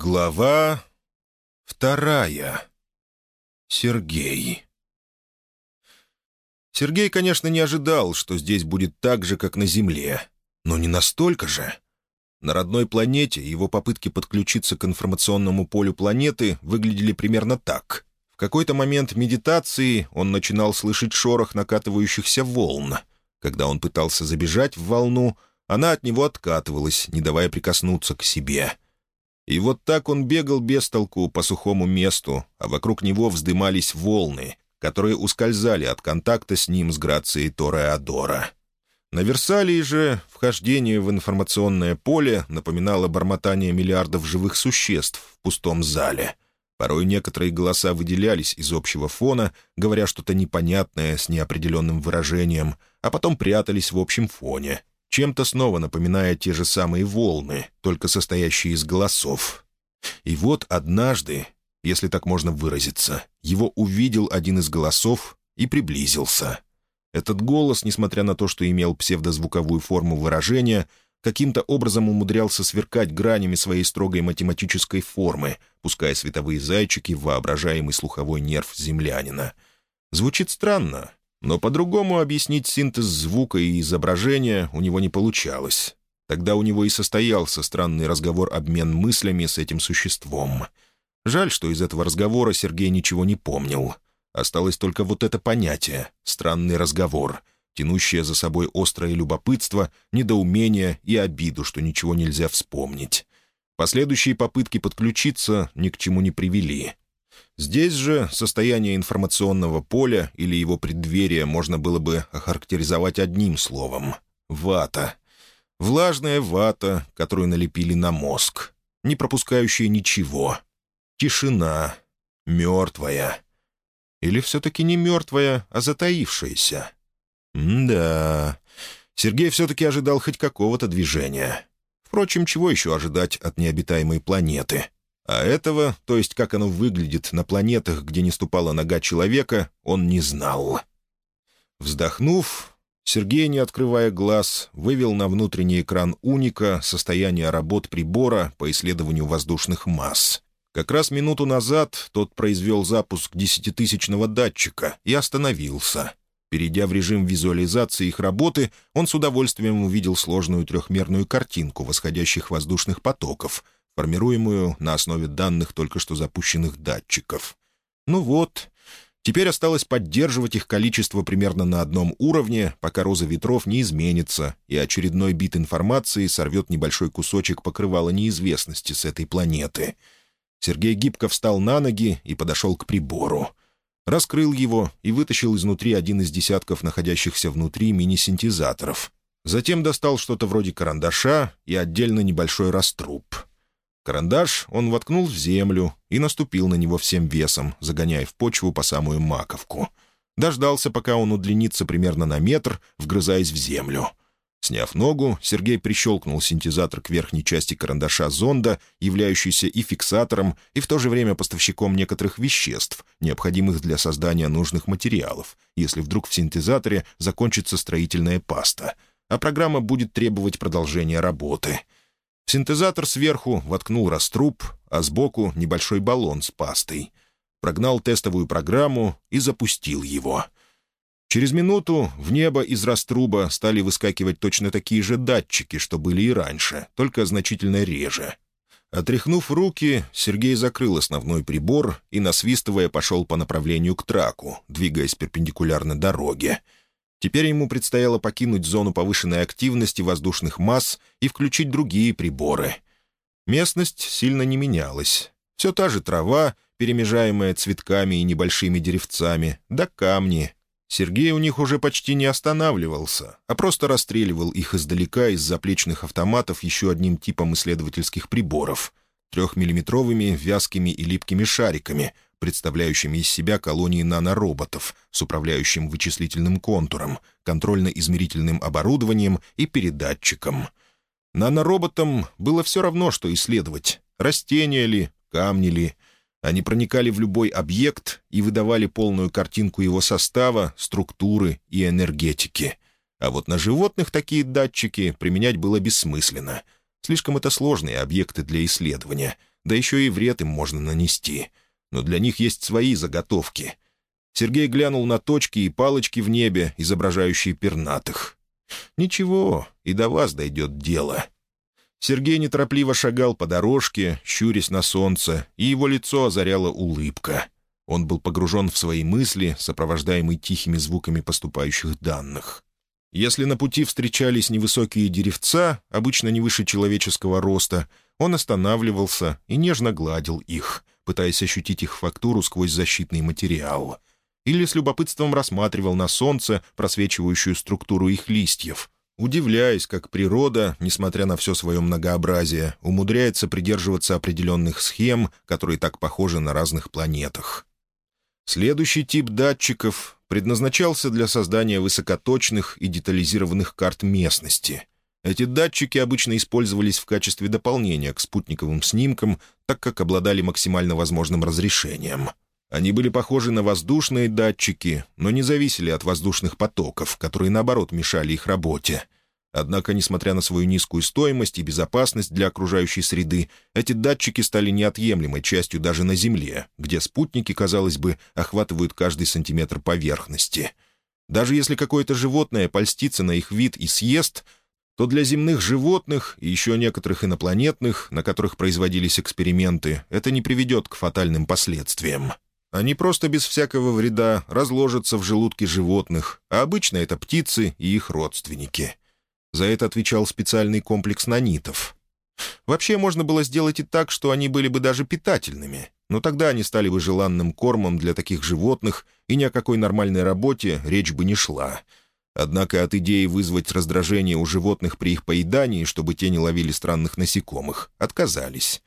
Глава вторая. Сергей. Сергей, конечно, не ожидал, что здесь будет так же, как на Земле. Но не настолько же. На родной планете его попытки подключиться к информационному полю планеты выглядели примерно так. В какой-то момент медитации он начинал слышать шорох накатывающихся волн. Когда он пытался забежать в волну, она от него откатывалась, не давая прикоснуться к себе — и вот так он бегал без толку по сухому месту, а вокруг него вздымались волны, которые ускользали от контакта с ним с грацией Тореадора. На Версалии же вхождение в информационное поле напоминало бормотание миллиардов живых существ в пустом зале. Порой некоторые голоса выделялись из общего фона, говоря что-то непонятное с неопределенным выражением, а потом прятались в общем фоне, чем-то снова напоминая те же самые волны, только состоящие из голосов. И вот однажды, если так можно выразиться, его увидел один из голосов и приблизился. Этот голос, несмотря на то, что имел псевдозвуковую форму выражения, каким-то образом умудрялся сверкать гранями своей строгой математической формы, пуская световые зайчики в воображаемый слуховой нерв землянина. Звучит странно, но по-другому объяснить синтез звука и изображения у него не получалось. Тогда у него и состоялся странный разговор-обмен мыслями с этим существом. Жаль, что из этого разговора Сергей ничего не помнил. Осталось только вот это понятие — странный разговор, тянущее за собой острое любопытство, недоумение и обиду, что ничего нельзя вспомнить. Последующие попытки подключиться ни к чему не привели — Здесь же состояние информационного поля или его преддверие можно было бы охарактеризовать одним словом — вата. Влажная вата, которую налепили на мозг, не пропускающая ничего. Тишина. Мертвая. Или все-таки не мертвая, а затаившаяся? да. Сергей все-таки ожидал хоть какого-то движения. Впрочем, чего еще ожидать от необитаемой планеты — а этого, то есть как оно выглядит на планетах, где не ступала нога человека, он не знал. Вздохнув, Сергей, не открывая глаз, вывел на внутренний экран уника состояние работ прибора по исследованию воздушных масс. Как раз минуту назад тот произвел запуск десятитысячного датчика и остановился. Перейдя в режим визуализации их работы, он с удовольствием увидел сложную трехмерную картинку восходящих воздушных потоков — формируемую на основе данных только что запущенных датчиков. Ну вот, теперь осталось поддерживать их количество примерно на одном уровне, пока роза ветров не изменится, и очередной бит информации сорвет небольшой кусочек покрывала неизвестности с этой планеты. Сергей гибко встал на ноги и подошел к прибору. Раскрыл его и вытащил изнутри один из десятков находящихся внутри мини-синтезаторов. Затем достал что-то вроде карандаша и отдельно небольшой раструб — Карандаш он воткнул в землю и наступил на него всем весом, загоняя в почву по самую маковку. Дождался, пока он удлинится примерно на метр, вгрызаясь в землю. Сняв ногу, Сергей прищелкнул синтезатор к верхней части карандаша зонда, являющийся и фиксатором, и в то же время поставщиком некоторых веществ, необходимых для создания нужных материалов, если вдруг в синтезаторе закончится строительная паста, а программа будет требовать продолжения работы — синтезатор сверху воткнул раструб, а сбоку — небольшой баллон с пастой. Прогнал тестовую программу и запустил его. Через минуту в небо из раструба стали выскакивать точно такие же датчики, что были и раньше, только значительно реже. Отряхнув руки, Сергей закрыл основной прибор и, насвистывая, пошел по направлению к траку, двигаясь перпендикулярно дороге — Теперь ему предстояло покинуть зону повышенной активности воздушных масс и включить другие приборы. Местность сильно не менялась. Все та же трава, перемежаемая цветками и небольшими деревцами, да камни. Сергей у них уже почти не останавливался, а просто расстреливал их издалека из заплечных автоматов еще одним типом исследовательских приборов — трехмиллиметровыми вязкими и липкими шариками — представляющими из себя колонии нанороботов с управляющим вычислительным контуром, контрольно-измерительным оборудованием и передатчиком. Нанороботам было все равно, что исследовать — растения ли, камни ли. Они проникали в любой объект и выдавали полную картинку его состава, структуры и энергетики. А вот на животных такие датчики применять было бессмысленно. Слишком это сложные объекты для исследования — Да еще и вред им можно нанести. Но для них есть свои заготовки. Сергей глянул на точки и палочки в небе, изображающие пернатых. «Ничего, и до вас дойдет дело». Сергей неторопливо шагал по дорожке, щурясь на солнце, и его лицо озаряла улыбка. Он был погружен в свои мысли, сопровождаемый тихими звуками поступающих данных. Если на пути встречались невысокие деревца, обычно не выше человеческого роста, он останавливался и нежно гладил их, пытаясь ощутить их фактуру сквозь защитный материал. Или с любопытством рассматривал на солнце просвечивающую структуру их листьев, удивляясь, как природа, несмотря на все свое многообразие, умудряется придерживаться определенных схем, которые так похожи на разных планетах. Следующий тип датчиков предназначался для создания высокоточных и детализированных карт местности. Эти датчики обычно использовались в качестве дополнения к спутниковым снимкам, так как обладали максимально возможным разрешением. Они были похожи на воздушные датчики, но не зависели от воздушных потоков, которые, наоборот, мешали их работе — Однако, несмотря на свою низкую стоимость и безопасность для окружающей среды, эти датчики стали неотъемлемой частью даже на Земле, где спутники, казалось бы, охватывают каждый сантиметр поверхности. Даже если какое-то животное польстится на их вид и съест, то для земных животных и еще некоторых инопланетных, на которых производились эксперименты, это не приведет к фатальным последствиям. Они просто без всякого вреда разложатся в желудке животных, а обычно это птицы и их родственники — за это отвечал специальный комплекс нанитов. Вообще можно было сделать и так, что они были бы даже питательными, но тогда они стали бы желанным кормом для таких животных, и ни о какой нормальной работе речь бы не шла. Однако от идеи вызвать раздражение у животных при их поедании, чтобы те не ловили странных насекомых, отказались.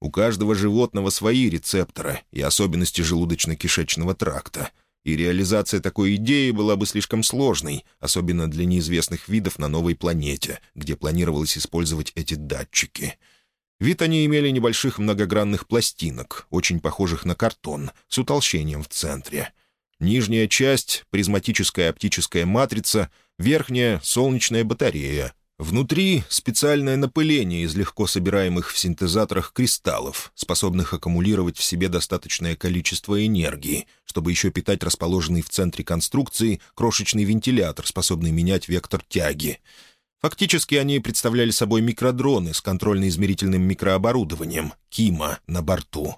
У каждого животного свои рецепторы и особенности желудочно-кишечного тракта — и реализация такой идеи была бы слишком сложной, особенно для неизвестных видов на новой планете, где планировалось использовать эти датчики. Вид они имели небольших многогранных пластинок, очень похожих на картон, с утолщением в центре. Нижняя часть — призматическая оптическая матрица, верхняя — солнечная батарея, Внутри специальное напыление из легко собираемых в синтезаторах кристаллов, способных аккумулировать в себе достаточное количество энергии, чтобы еще питать расположенный в центре конструкции крошечный вентилятор, способный менять вектор тяги. Фактически они представляли собой микродроны с контрольно-измерительным микрооборудованием, КИМа, на борту.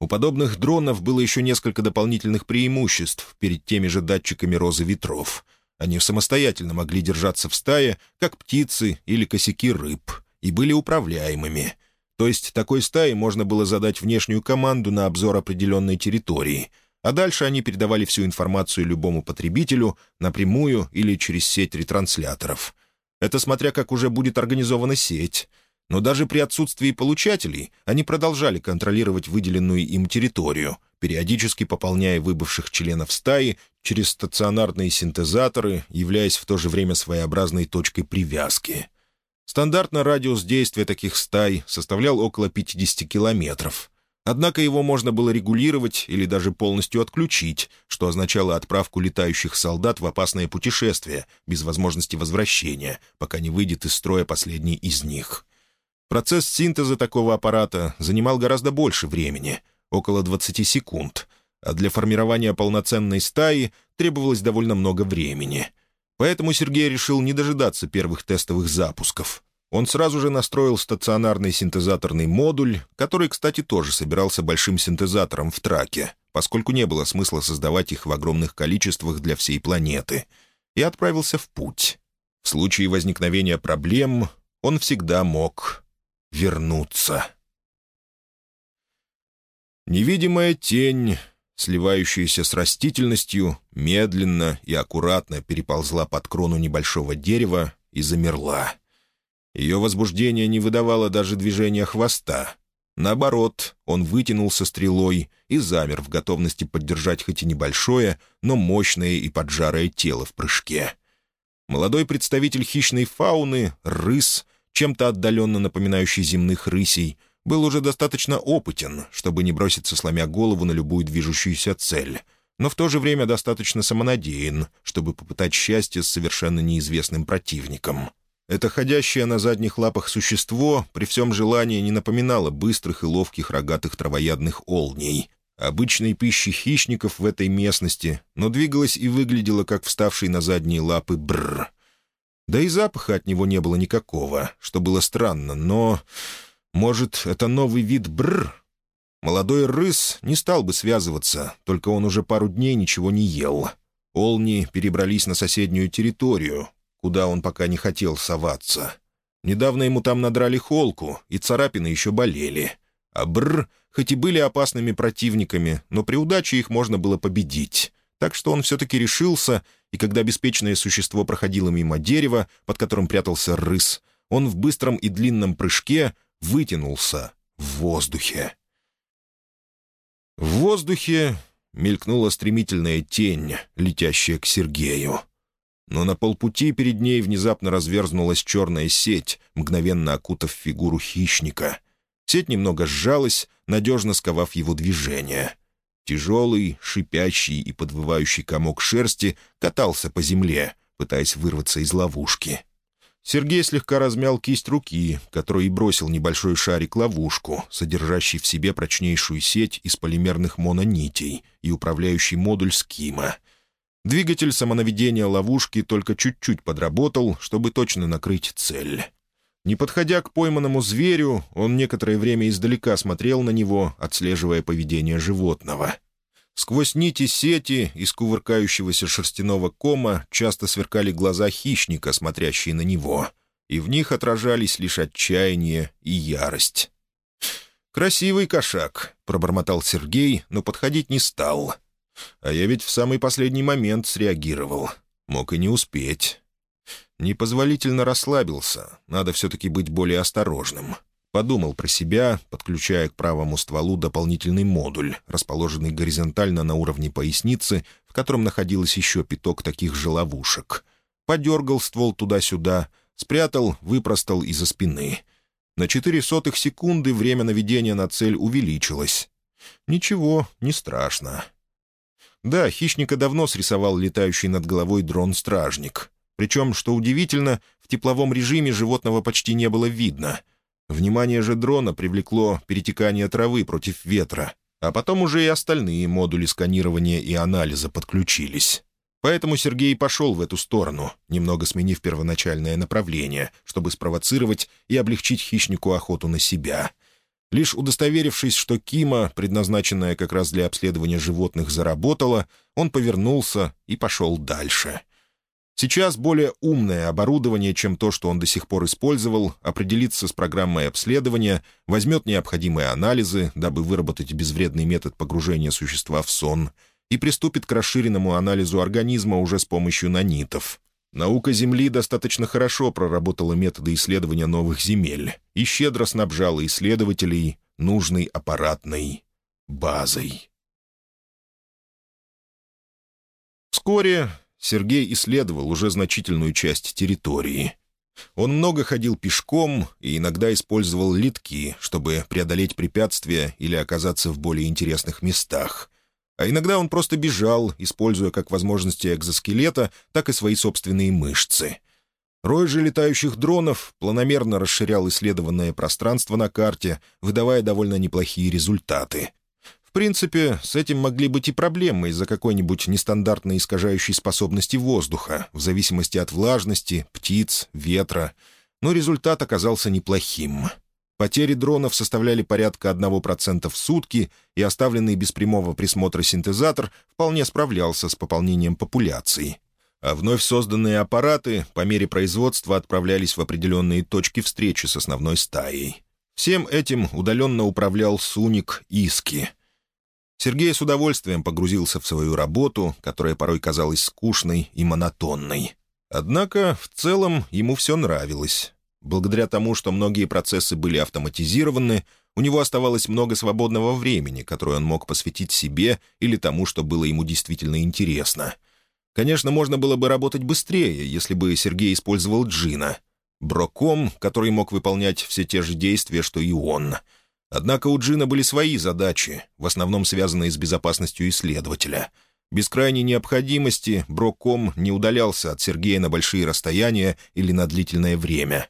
У подобных дронов было еще несколько дополнительных преимуществ перед теми же датчиками розы ветров — они самостоятельно могли держаться в стае, как птицы или косяки рыб, и были управляемыми. То есть такой стае можно было задать внешнюю команду на обзор определенной территории, а дальше они передавали всю информацию любому потребителю напрямую или через сеть ретрансляторов. Это смотря как уже будет организована сеть — но даже при отсутствии получателей они продолжали контролировать выделенную им территорию, периодически пополняя выбывших членов стаи через стационарные синтезаторы, являясь в то же время своеобразной точкой привязки. Стандартно радиус действия таких стай составлял около 50 километров. Однако его можно было регулировать или даже полностью отключить, что означало отправку летающих солдат в опасное путешествие без возможности возвращения, пока не выйдет из строя последний из них. Процесс синтеза такого аппарата занимал гораздо больше времени — около 20 секунд, а для формирования полноценной стаи требовалось довольно много времени. Поэтому Сергей решил не дожидаться первых тестовых запусков. Он сразу же настроил стационарный синтезаторный модуль, который, кстати, тоже собирался большим синтезатором в траке, поскольку не было смысла создавать их в огромных количествах для всей планеты, и отправился в путь. В случае возникновения проблем он всегда мог вернуться. Невидимая тень, сливающаяся с растительностью, медленно и аккуратно переползла под крону небольшого дерева и замерла. Ее возбуждение не выдавало даже движения хвоста. Наоборот, он вытянулся стрелой и замер в готовности поддержать хоть и небольшое, но мощное и поджарое тело в прыжке. Молодой представитель хищной фауны, рыс, чем-то отдаленно напоминающий земных рысей, был уже достаточно опытен, чтобы не броситься, сломя голову на любую движущуюся цель, но в то же время достаточно самонадеян, чтобы попытать счастье с совершенно неизвестным противником. Это ходящее на задних лапах существо при всем желании не напоминало быстрых и ловких рогатых травоядных олней, обычной пищи хищников в этой местности, но двигалось и выглядело, как вставший на задние лапы бррр. Да и запаха от него не было никакого, что было странно, но... Может, это новый вид бррр? Молодой рыс не стал бы связываться, только он уже пару дней ничего не ел. Олни перебрались на соседнюю территорию, куда он пока не хотел соваться. Недавно ему там надрали холку, и царапины еще болели. А Бр, хоть и были опасными противниками, но при удаче их можно было победить. Так что он все-таки решился, и когда беспечное существо проходило мимо дерева, под которым прятался рыс, он в быстром и длинном прыжке вытянулся в воздухе. В воздухе мелькнула стремительная тень, летящая к Сергею но на полпути перед ней внезапно разверзнулась черная сеть, мгновенно окутав фигуру хищника. Сеть немного сжалась, надежно сковав его движение. Тяжелый, шипящий и подвывающий комок шерсти катался по земле, пытаясь вырваться из ловушки. Сергей слегка размял кисть руки, которой бросил небольшой шарик-ловушку, содержащий в себе прочнейшую сеть из полимерных мононитей и управляющий модуль скима — Двигатель самонаведения ловушки только чуть-чуть подработал, чтобы точно накрыть цель. Не подходя к пойманному зверю, он некоторое время издалека смотрел на него, отслеживая поведение животного. Сквозь нити сети из кувыркающегося шерстяного кома часто сверкали глаза хищника, смотрящие на него, и в них отражались лишь отчаяние и ярость. «Красивый кошак», — пробормотал Сергей, но подходить не стал — а я ведь в самый последний момент среагировал. Мог и не успеть. Непозволительно расслабился. Надо все-таки быть более осторожным. Подумал про себя, подключая к правому стволу дополнительный модуль, расположенный горизонтально на уровне поясницы, в котором находилось еще пяток таких же ловушек. Подергал ствол туда-сюда, спрятал, выпростал из-за спины. На четыре сотых секунды время наведения на цель увеличилось. Ничего, не страшно. Да, хищника давно срисовал летающий над головой дрон-стражник. Причем, что удивительно, в тепловом режиме животного почти не было видно. Внимание же дрона привлекло перетекание травы против ветра, а потом уже и остальные модули сканирования и анализа подключились. Поэтому Сергей пошел в эту сторону, немного сменив первоначальное направление, чтобы спровоцировать и облегчить хищнику охоту на себя — Лишь удостоверившись, что Кима, предназначенная как раз для обследования животных, заработала, он повернулся и пошел дальше. Сейчас более умное оборудование, чем то, что он до сих пор использовал, определится с программой обследования, возьмет необходимые анализы, дабы выработать безвредный метод погружения существа в сон, и приступит к расширенному анализу организма уже с помощью нанитов. Наука Земли достаточно хорошо проработала методы исследования новых земель и щедро снабжала исследователей нужной аппаратной базой. Вскоре Сергей исследовал уже значительную часть территории. Он много ходил пешком и иногда использовал литки, чтобы преодолеть препятствия или оказаться в более интересных местах — а иногда он просто бежал, используя как возможности экзоскелета, так и свои собственные мышцы. Рой же летающих дронов планомерно расширял исследованное пространство на карте, выдавая довольно неплохие результаты. Принципе, с этим могли быть и проблемы из-за какой-нибудь нестандартной искажающей способности воздуха, в зависимости от влажности, птиц, ветра, но результат оказался неплохим — Потери дронов составляли порядка 1% в сутки, и оставленный без прямого присмотра синтезатор вполне справлялся с пополнением популяции. А вновь созданные аппараты по мере производства отправлялись в определенные точки встречи с основной стаей. Всем этим удаленно управлял Суник Иски. Сергей с удовольствием погрузился в свою работу, которая порой казалась скучной и монотонной. Однако, в целом, ему все нравилось. Благодаря тому, что многие процессы были автоматизированы, у него оставалось много свободного времени, которое он мог посвятить себе или тому, что было ему действительно интересно. Конечно, можно было бы работать быстрее, если бы Сергей использовал Джина. Броком, который мог выполнять все те же действия, что и он. Однако у Джина были свои задачи, в основном связанные с безопасностью исследователя. Без крайней необходимости Брокком не удалялся от Сергея на большие расстояния или на длительное время.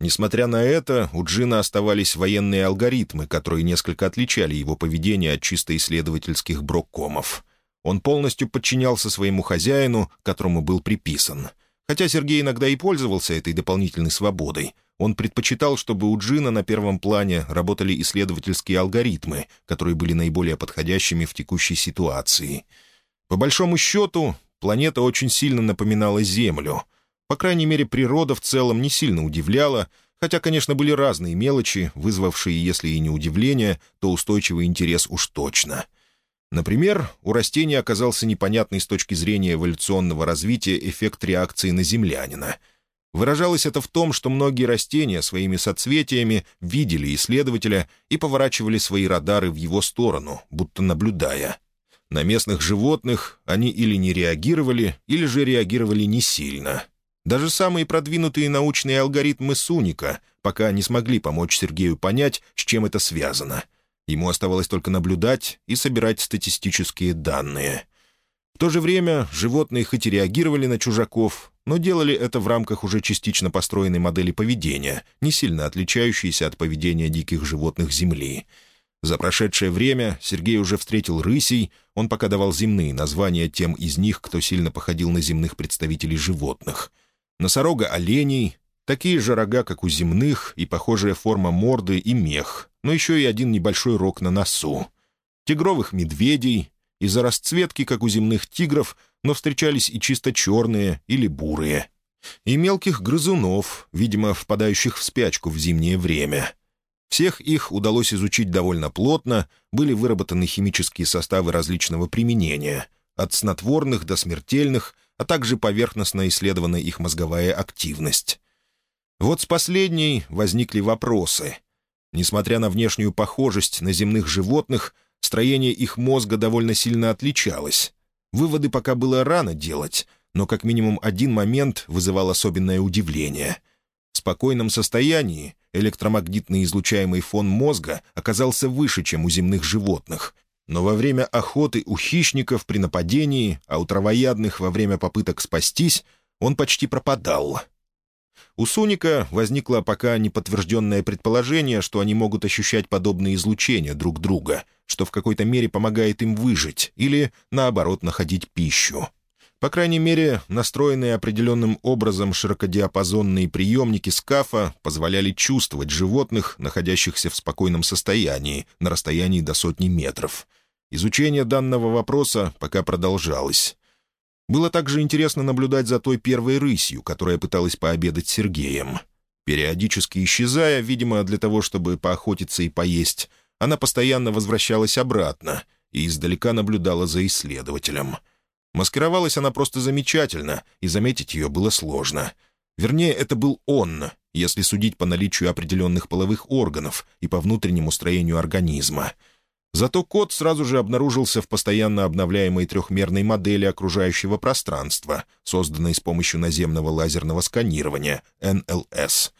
Несмотря на это, у Джина оставались военные алгоритмы, которые несколько отличали его поведение от чисто исследовательских Броккомов. Он полностью подчинялся своему хозяину, которому был приписан. Хотя Сергей иногда и пользовался этой дополнительной свободой, он предпочитал, чтобы у Джина на первом плане работали исследовательские алгоритмы, которые были наиболее подходящими в текущей ситуации — по большому счету, планета очень сильно напоминала Землю. По крайней мере, природа в целом не сильно удивляла, хотя, конечно, были разные мелочи, вызвавшие, если и не удивление, то устойчивый интерес уж точно. Например, у растения оказался непонятный с точки зрения эволюционного развития эффект реакции на землянина. Выражалось это в том, что многие растения своими соцветиями видели исследователя и поворачивали свои радары в его сторону, будто наблюдая. На местных животных они или не реагировали, или же реагировали не сильно. Даже самые продвинутые научные алгоритмы Суника пока не смогли помочь Сергею понять, с чем это связано. Ему оставалось только наблюдать и собирать статистические данные. В то же время животные хоть и реагировали на чужаков, но делали это в рамках уже частично построенной модели поведения, не сильно отличающейся от поведения диких животных Земли — за прошедшее время Сергей уже встретил рысей, он пока давал земные названия тем из них, кто сильно походил на земных представителей животных. Носорога оленей, такие же рога, как у земных, и похожая форма морды и мех, но еще и один небольшой рог на носу. Тигровых медведей, из-за расцветки, как у земных тигров, но встречались и чисто черные или бурые. И мелких грызунов, видимо, впадающих в спячку в зимнее время — всех их удалось изучить довольно плотно, были выработаны химические составы различного применения, от снотворных до смертельных, а также поверхностно исследована их мозговая активность. Вот с последней возникли вопросы. Несмотря на внешнюю похожесть на земных животных, строение их мозга довольно сильно отличалось. Выводы пока было рано делать, но как минимум один момент вызывал особенное удивление — в спокойном состоянии электромагнитный излучаемый фон мозга оказался выше, чем у земных животных, но во время охоты у хищников при нападении, а у травоядных во время попыток спастись, он почти пропадал. У Суника возникло пока неподтвержденное предположение, что они могут ощущать подобные излучения друг друга, что в какой-то мере помогает им выжить или, наоборот, находить пищу. По крайней мере, настроенные определенным образом широкодиапазонные приемники скафа позволяли чувствовать животных, находящихся в спокойном состоянии, на расстоянии до сотни метров. Изучение данного вопроса пока продолжалось. Было также интересно наблюдать за той первой рысью, которая пыталась пообедать с Сергеем. Периодически исчезая, видимо, для того, чтобы поохотиться и поесть, она постоянно возвращалась обратно и издалека наблюдала за исследователем — Маскировалась она просто замечательно, и заметить ее было сложно. Вернее, это был он, если судить по наличию определенных половых органов и по внутреннему строению организма. Зато код сразу же обнаружился в постоянно обновляемой трехмерной модели окружающего пространства, созданной с помощью наземного лазерного сканирования, НЛС.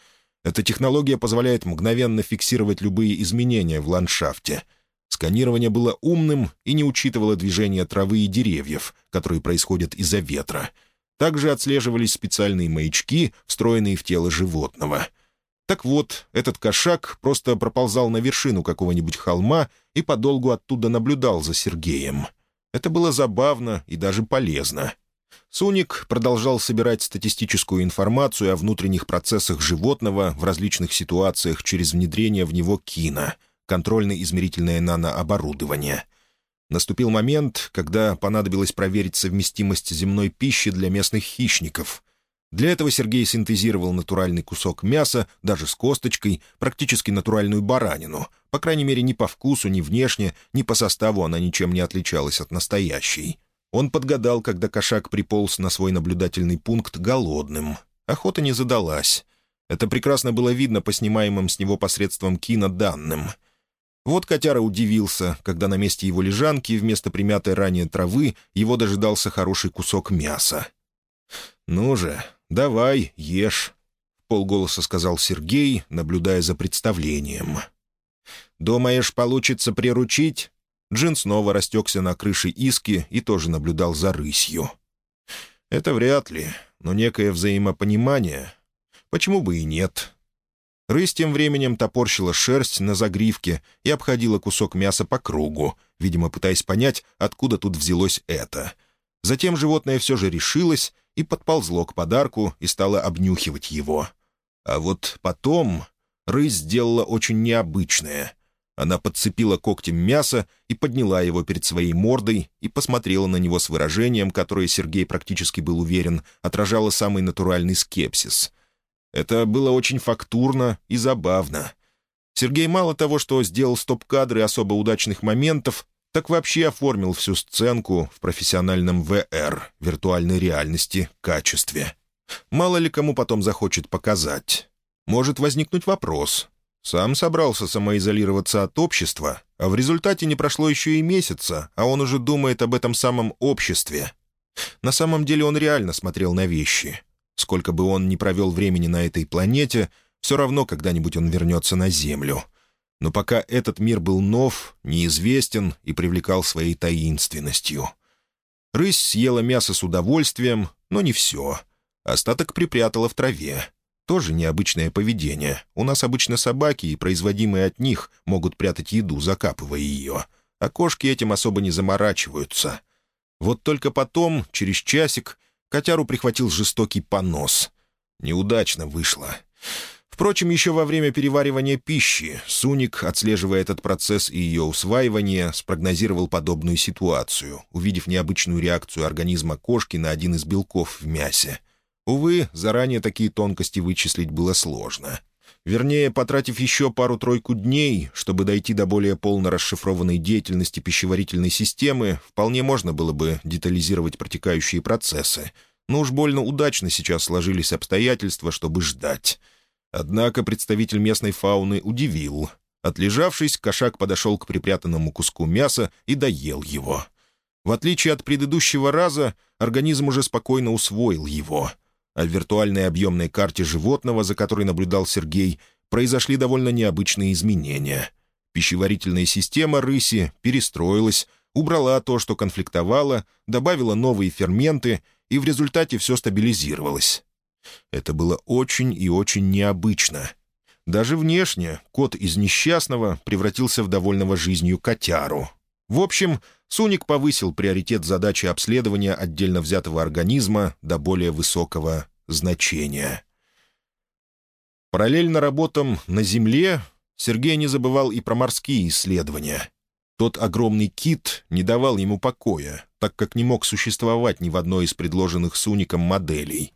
Эта технология позволяет мгновенно фиксировать любые изменения в ландшафте — Сканирование было умным и не учитывало движение травы и деревьев, которые происходят из-за ветра. Также отслеживались специальные маячки, встроенные в тело животного. Так вот, этот кошак просто проползал на вершину какого-нибудь холма и подолгу оттуда наблюдал за Сергеем. Это было забавно и даже полезно. Суник продолжал собирать статистическую информацию о внутренних процессах животного в различных ситуациях через внедрение в него кино — контрольно-измерительное нанооборудование. Наступил момент, когда понадобилось проверить совместимость земной пищи для местных хищников. Для этого Сергей синтезировал натуральный кусок мяса, даже с косточкой, практически натуральную баранину. По крайней мере, ни по вкусу, ни внешне, ни по составу она ничем не отличалась от настоящей. Он подгадал, когда кошак приполз на свой наблюдательный пункт голодным. Охота не задалась. Это прекрасно было видно по снимаемым с него посредством кино данным — вот котяра удивился, когда на месте его лежанки вместо примятой ранее травы его дожидался хороший кусок мяса. «Ну же, давай, ешь», — полголоса сказал Сергей, наблюдая за представлением. «Думаешь, получится приручить?» Джин снова растекся на крыше иски и тоже наблюдал за рысью. Это вряд ли, но некое взаимопонимание. Почему бы и нет? Рысь тем временем топорщила шерсть на загривке и обходила кусок мяса по кругу, видимо, пытаясь понять, откуда тут взялось это. Затем животное все же решилось и подползло к подарку и стало обнюхивать его. А вот потом рысь сделала очень необычное. Она подцепила когтем мясо и подняла его перед своей мордой и посмотрела на него с выражением, которое Сергей практически был уверен, отражало самый натуральный скепсис. Это было очень фактурно и забавно. Сергей мало того, что сделал стоп-кадры особо удачных моментов, так вообще оформил всю сценку в профессиональном VR, виртуальной реальности, качестве. Мало ли кому потом захочет показать. Может возникнуть вопрос. Сам собрался самоизолироваться от общества, а в результате не прошло еще и месяца, а он уже думает об этом самом обществе. На самом деле он реально смотрел на вещи. Сколько бы он ни провел времени на этой планете, все равно когда-нибудь он вернется на Землю. Но пока этот мир был нов, неизвестен и привлекал своей таинственностью. Рысь съела мясо с удовольствием, но не все. Остаток припрятала в траве. Тоже необычное поведение. У нас обычно собаки и производимые от них могут прятать еду, закапывая ее. А кошки этим особо не заморачиваются. Вот только потом, через часик, котяру прихватил жестокий понос. Неудачно вышло. Впрочем, еще во время переваривания пищи Суник, отслеживая этот процесс и ее усваивание, спрогнозировал подобную ситуацию, увидев необычную реакцию организма кошки на один из белков в мясе — Увы, заранее такие тонкости вычислить было сложно. Вернее, потратив еще пару-тройку дней, чтобы дойти до более полно расшифрованной деятельности пищеварительной системы, вполне можно было бы детализировать протекающие процессы. Но уж больно удачно сейчас сложились обстоятельства, чтобы ждать. Однако представитель местной фауны удивил. Отлежавшись, кошак подошел к припрятанному куску мяса и доел его. В отличие от предыдущего раза, организм уже спокойно усвоил его — а в виртуальной объемной карте животного, за которой наблюдал Сергей, произошли довольно необычные изменения. Пищеварительная система рыси перестроилась, убрала то, что конфликтовало, добавила новые ферменты, и в результате все стабилизировалось. Это было очень и очень необычно. Даже внешне кот из несчастного превратился в довольного жизнью котяру. В общем, Суник повысил приоритет задачи обследования отдельно взятого организма до более высокого значения. Параллельно работам на Земле Сергей не забывал и про морские исследования. Тот огромный кит не давал ему покоя, так как не мог существовать ни в одной из предложенных Суником моделей.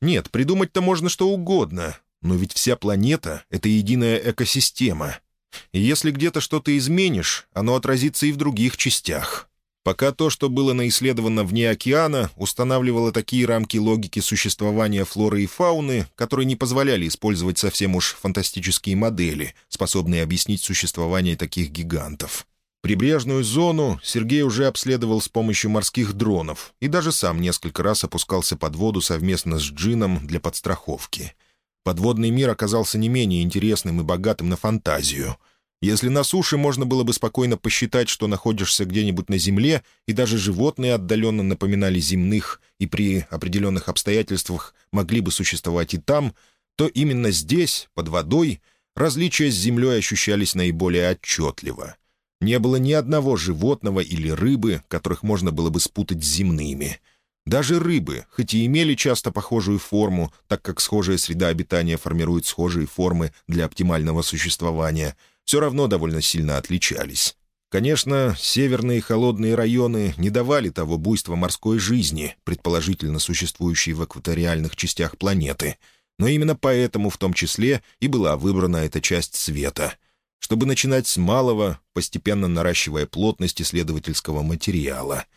Нет, придумать-то можно что угодно, но ведь вся планета — это единая экосистема — и если где-то что-то изменишь, оно отразится и в других частях. Пока то, что было наисследовано вне океана, устанавливало такие рамки логики существования флоры и фауны, которые не позволяли использовать совсем уж фантастические модели, способные объяснить существование таких гигантов. Прибрежную зону Сергей уже обследовал с помощью морских дронов и даже сам несколько раз опускался под воду совместно с Джином для подстраховки — Подводный мир оказался не менее интересным и богатым на фантазию. Если на суше можно было бы спокойно посчитать, что находишься где-нибудь на Земле, и даже животные отдаленно напоминали земных и при определенных обстоятельствах могли бы существовать и там, то именно здесь, под водой, различия с Землей ощущались наиболее отчетливо. Не было ни одного животного или рыбы, которых можно было бы спутать с земными — даже рыбы, хоть и имели часто похожую форму, так как схожая среда обитания формирует схожие формы для оптимального существования, все равно довольно сильно отличались. Конечно, северные холодные районы не давали того буйства морской жизни, предположительно существующей в экваториальных частях планеты, но именно поэтому в том числе и была выбрана эта часть света, чтобы начинать с малого, постепенно наращивая плотность исследовательского материала —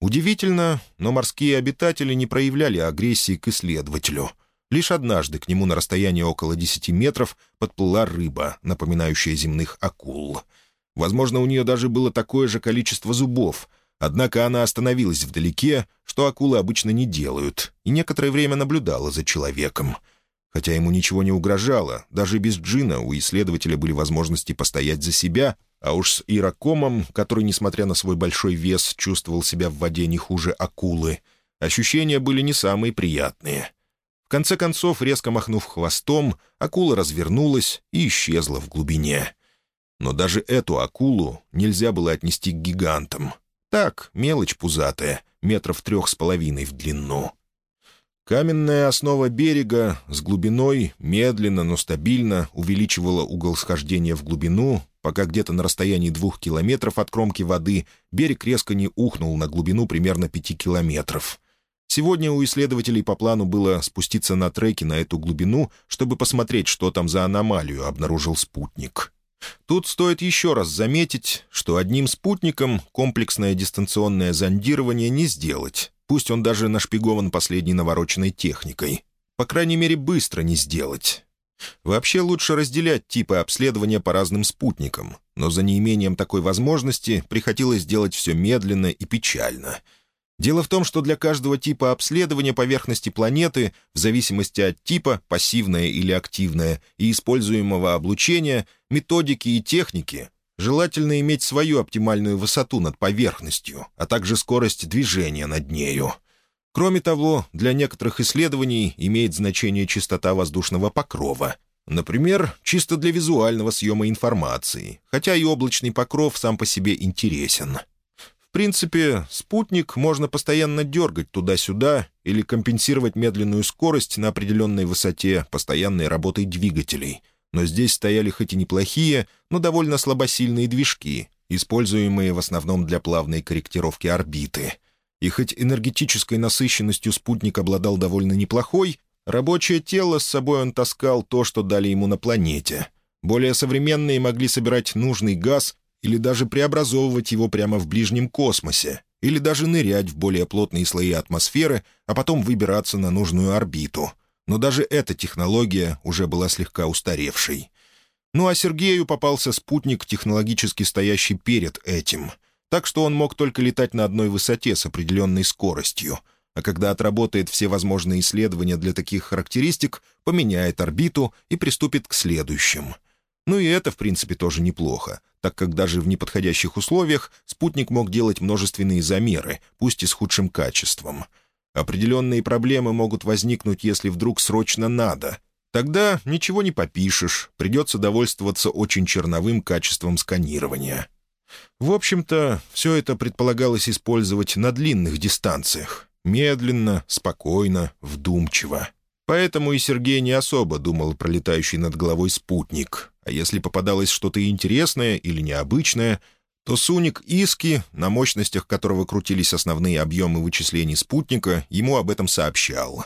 Удивительно, но морские обитатели не проявляли агрессии к исследователю. Лишь однажды к нему на расстоянии около 10 метров подплыла рыба, напоминающая земных акул. Возможно, у нее даже было такое же количество зубов, однако она остановилась вдалеке, что акулы обычно не делают, и некоторое время наблюдала за человеком. Хотя ему ничего не угрожало, даже без джина у исследователя были возможности постоять за себя — А уж с иракомом, который, несмотря на свой большой вес, чувствовал себя в воде не хуже акулы, ощущения были не самые приятные. В конце концов, резко махнув хвостом, акула развернулась и исчезла в глубине. Но даже эту акулу нельзя было отнести к гигантам. Так, мелочь пузатая, метров трех с половиной в длину. Каменная основа берега с глубиной медленно, но стабильно увеличивала угол схождения в глубину, пока где-то на расстоянии двух километров от кромки воды берег резко не ухнул на глубину примерно пяти километров. Сегодня у исследователей по плану было спуститься на треки на эту глубину, чтобы посмотреть, что там за аномалию обнаружил спутник. Тут стоит еще раз заметить, что одним спутником комплексное дистанционное зондирование не сделать, пусть он даже нашпигован последней навороченной техникой. По крайней мере, быстро не сделать. Вообще лучше разделять типы обследования по разным спутникам, но за неимением такой возможности приходилось делать все медленно и печально — Дело в том, что для каждого типа обследования поверхности планеты, в зависимости от типа, пассивное или активное, и используемого облучения, методики и техники, желательно иметь свою оптимальную высоту над поверхностью, а также скорость движения над нею. Кроме того, для некоторых исследований имеет значение частота воздушного покрова. Например, чисто для визуального съема информации, хотя и облачный покров сам по себе интересен — в принципе, спутник можно постоянно дергать туда-сюда или компенсировать медленную скорость на определенной высоте постоянной работой двигателей. Но здесь стояли хоть и неплохие, но довольно слабосильные движки, используемые в основном для плавной корректировки орбиты. И хоть энергетической насыщенностью спутник обладал довольно неплохой, рабочее тело с собой он таскал то, что дали ему на планете. Более современные могли собирать нужный газ или даже преобразовывать его прямо в ближнем космосе, или даже нырять в более плотные слои атмосферы, а потом выбираться на нужную орбиту. Но даже эта технология уже была слегка устаревшей. Ну а Сергею попался спутник, технологически стоящий перед этим, так что он мог только летать на одной высоте с определенной скоростью, а когда отработает все возможные исследования для таких характеристик, поменяет орбиту и приступит к следующим — ну и это, в принципе, тоже неплохо, так как даже в неподходящих условиях спутник мог делать множественные замеры, пусть и с худшим качеством. Определенные проблемы могут возникнуть, если вдруг срочно надо. Тогда ничего не попишешь, придется довольствоваться очень черновым качеством сканирования. В общем-то, все это предполагалось использовать на длинных дистанциях. Медленно, спокойно, вдумчиво. Поэтому и Сергей не особо думал про летающий над головой спутник. А если попадалось что-то интересное или необычное, то Суник Иски, на мощностях которого крутились основные объемы вычислений спутника, ему об этом сообщал.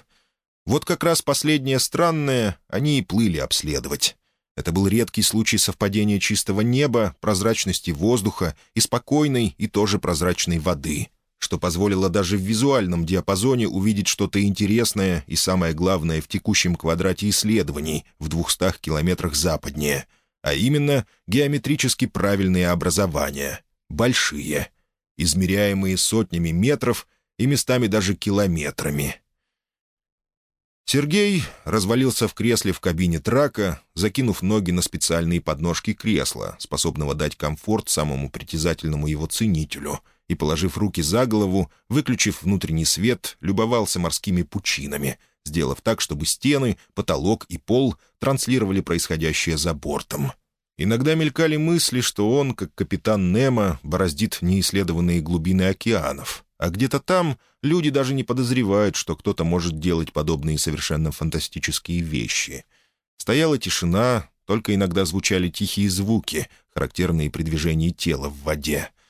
Вот как раз последнее странное они и плыли обследовать. Это был редкий случай совпадения чистого неба, прозрачности воздуха и спокойной и тоже прозрачной воды — что позволило даже в визуальном диапазоне увидеть что-то интересное и, самое главное, в текущем квадрате исследований в двухстах километрах западнее, а именно геометрически правильные образования, большие, измеряемые сотнями метров и местами даже километрами. Сергей развалился в кресле в кабине трака, закинув ноги на специальные подножки кресла, способного дать комфорт самому притязательному его ценителю — и, положив руки за голову, выключив внутренний свет, любовался морскими пучинами, сделав так, чтобы стены, потолок и пол транслировали происходящее за бортом. Иногда мелькали мысли, что он, как капитан Немо, бороздит неисследованные глубины океанов, а где-то там люди даже не подозревают, что кто-то может делать подобные совершенно фантастические вещи. Стояла тишина, только иногда звучали тихие звуки, характерные при движении тела в воде —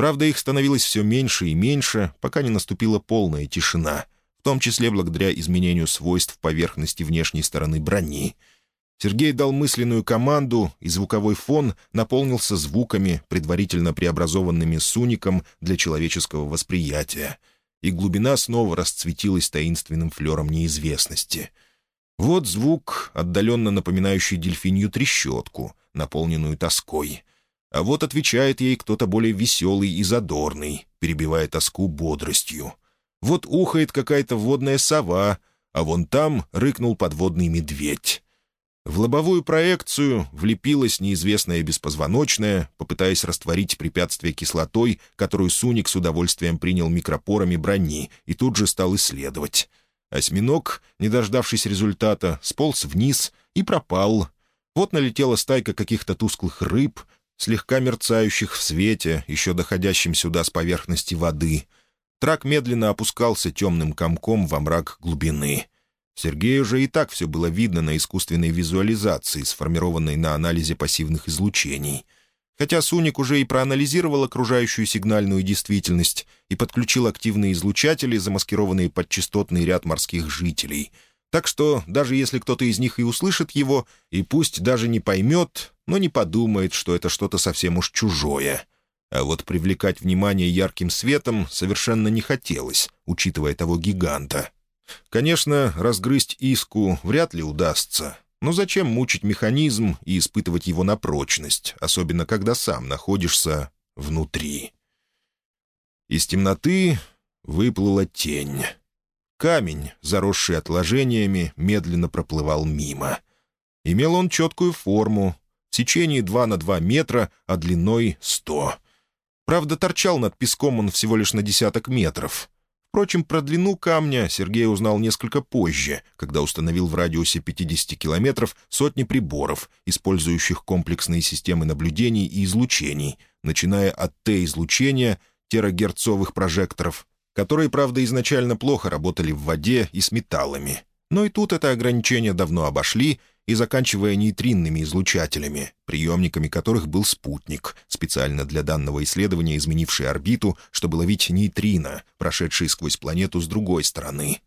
Правда, их становилось все меньше и меньше, пока не наступила полная тишина, в том числе благодаря изменению свойств поверхности внешней стороны брони. Сергей дал мысленную команду, и звуковой фон наполнился звуками, предварительно преобразованными суником для человеческого восприятия, и глубина снова расцветилась таинственным флером неизвестности. Вот звук, отдаленно напоминающий дельфинью трещотку, наполненную тоской — а вот отвечает ей кто-то более веселый и задорный, перебивая тоску бодростью. Вот ухает какая-то водная сова, а вон там рыкнул подводный медведь. В лобовую проекцию влепилась неизвестная беспозвоночная, попытаясь растворить препятствие кислотой, которую Суник с удовольствием принял микропорами брони и тут же стал исследовать. Осьминог, не дождавшись результата, сполз вниз и пропал. Вот налетела стайка каких-то тусклых рыб, слегка мерцающих в свете, еще доходящим сюда с поверхности воды. Трак медленно опускался темным комком во мрак глубины — Сергею же и так все было видно на искусственной визуализации, сформированной на анализе пассивных излучений. Хотя Суник уже и проанализировал окружающую сигнальную действительность и подключил активные излучатели, замаскированные под частотный ряд морских жителей. Так что даже если кто-то из них и услышит его, и пусть даже не поймет, но не подумает, что это что-то совсем уж чужое. А вот привлекать внимание ярким светом совершенно не хотелось, учитывая того гиганта — Конечно, разгрызть иску вряд ли удастся, но зачем мучить механизм и испытывать его на прочность, особенно когда сам находишься внутри? Из темноты выплыла тень. Камень, заросший отложениями, медленно проплывал мимо. Имел он четкую форму, в течение 2 на 2 метра, а длиной 100. Правда, торчал над песком он всего лишь на десяток метров — Впрочем, про длину камня Сергей узнал несколько позже, когда установил в радиусе 50 километров сотни приборов, использующих комплексные системы наблюдений и излучений, начиная от Т-излучения, терагерцовых прожекторов, которые, правда, изначально плохо работали в воде и с металлами. Но и тут это ограничение давно обошли, и заканчивая нейтринными излучателями, приемниками которых был спутник, специально для данного исследования изменивший орбиту, чтобы ловить нейтрино, прошедшие сквозь планету с другой стороны.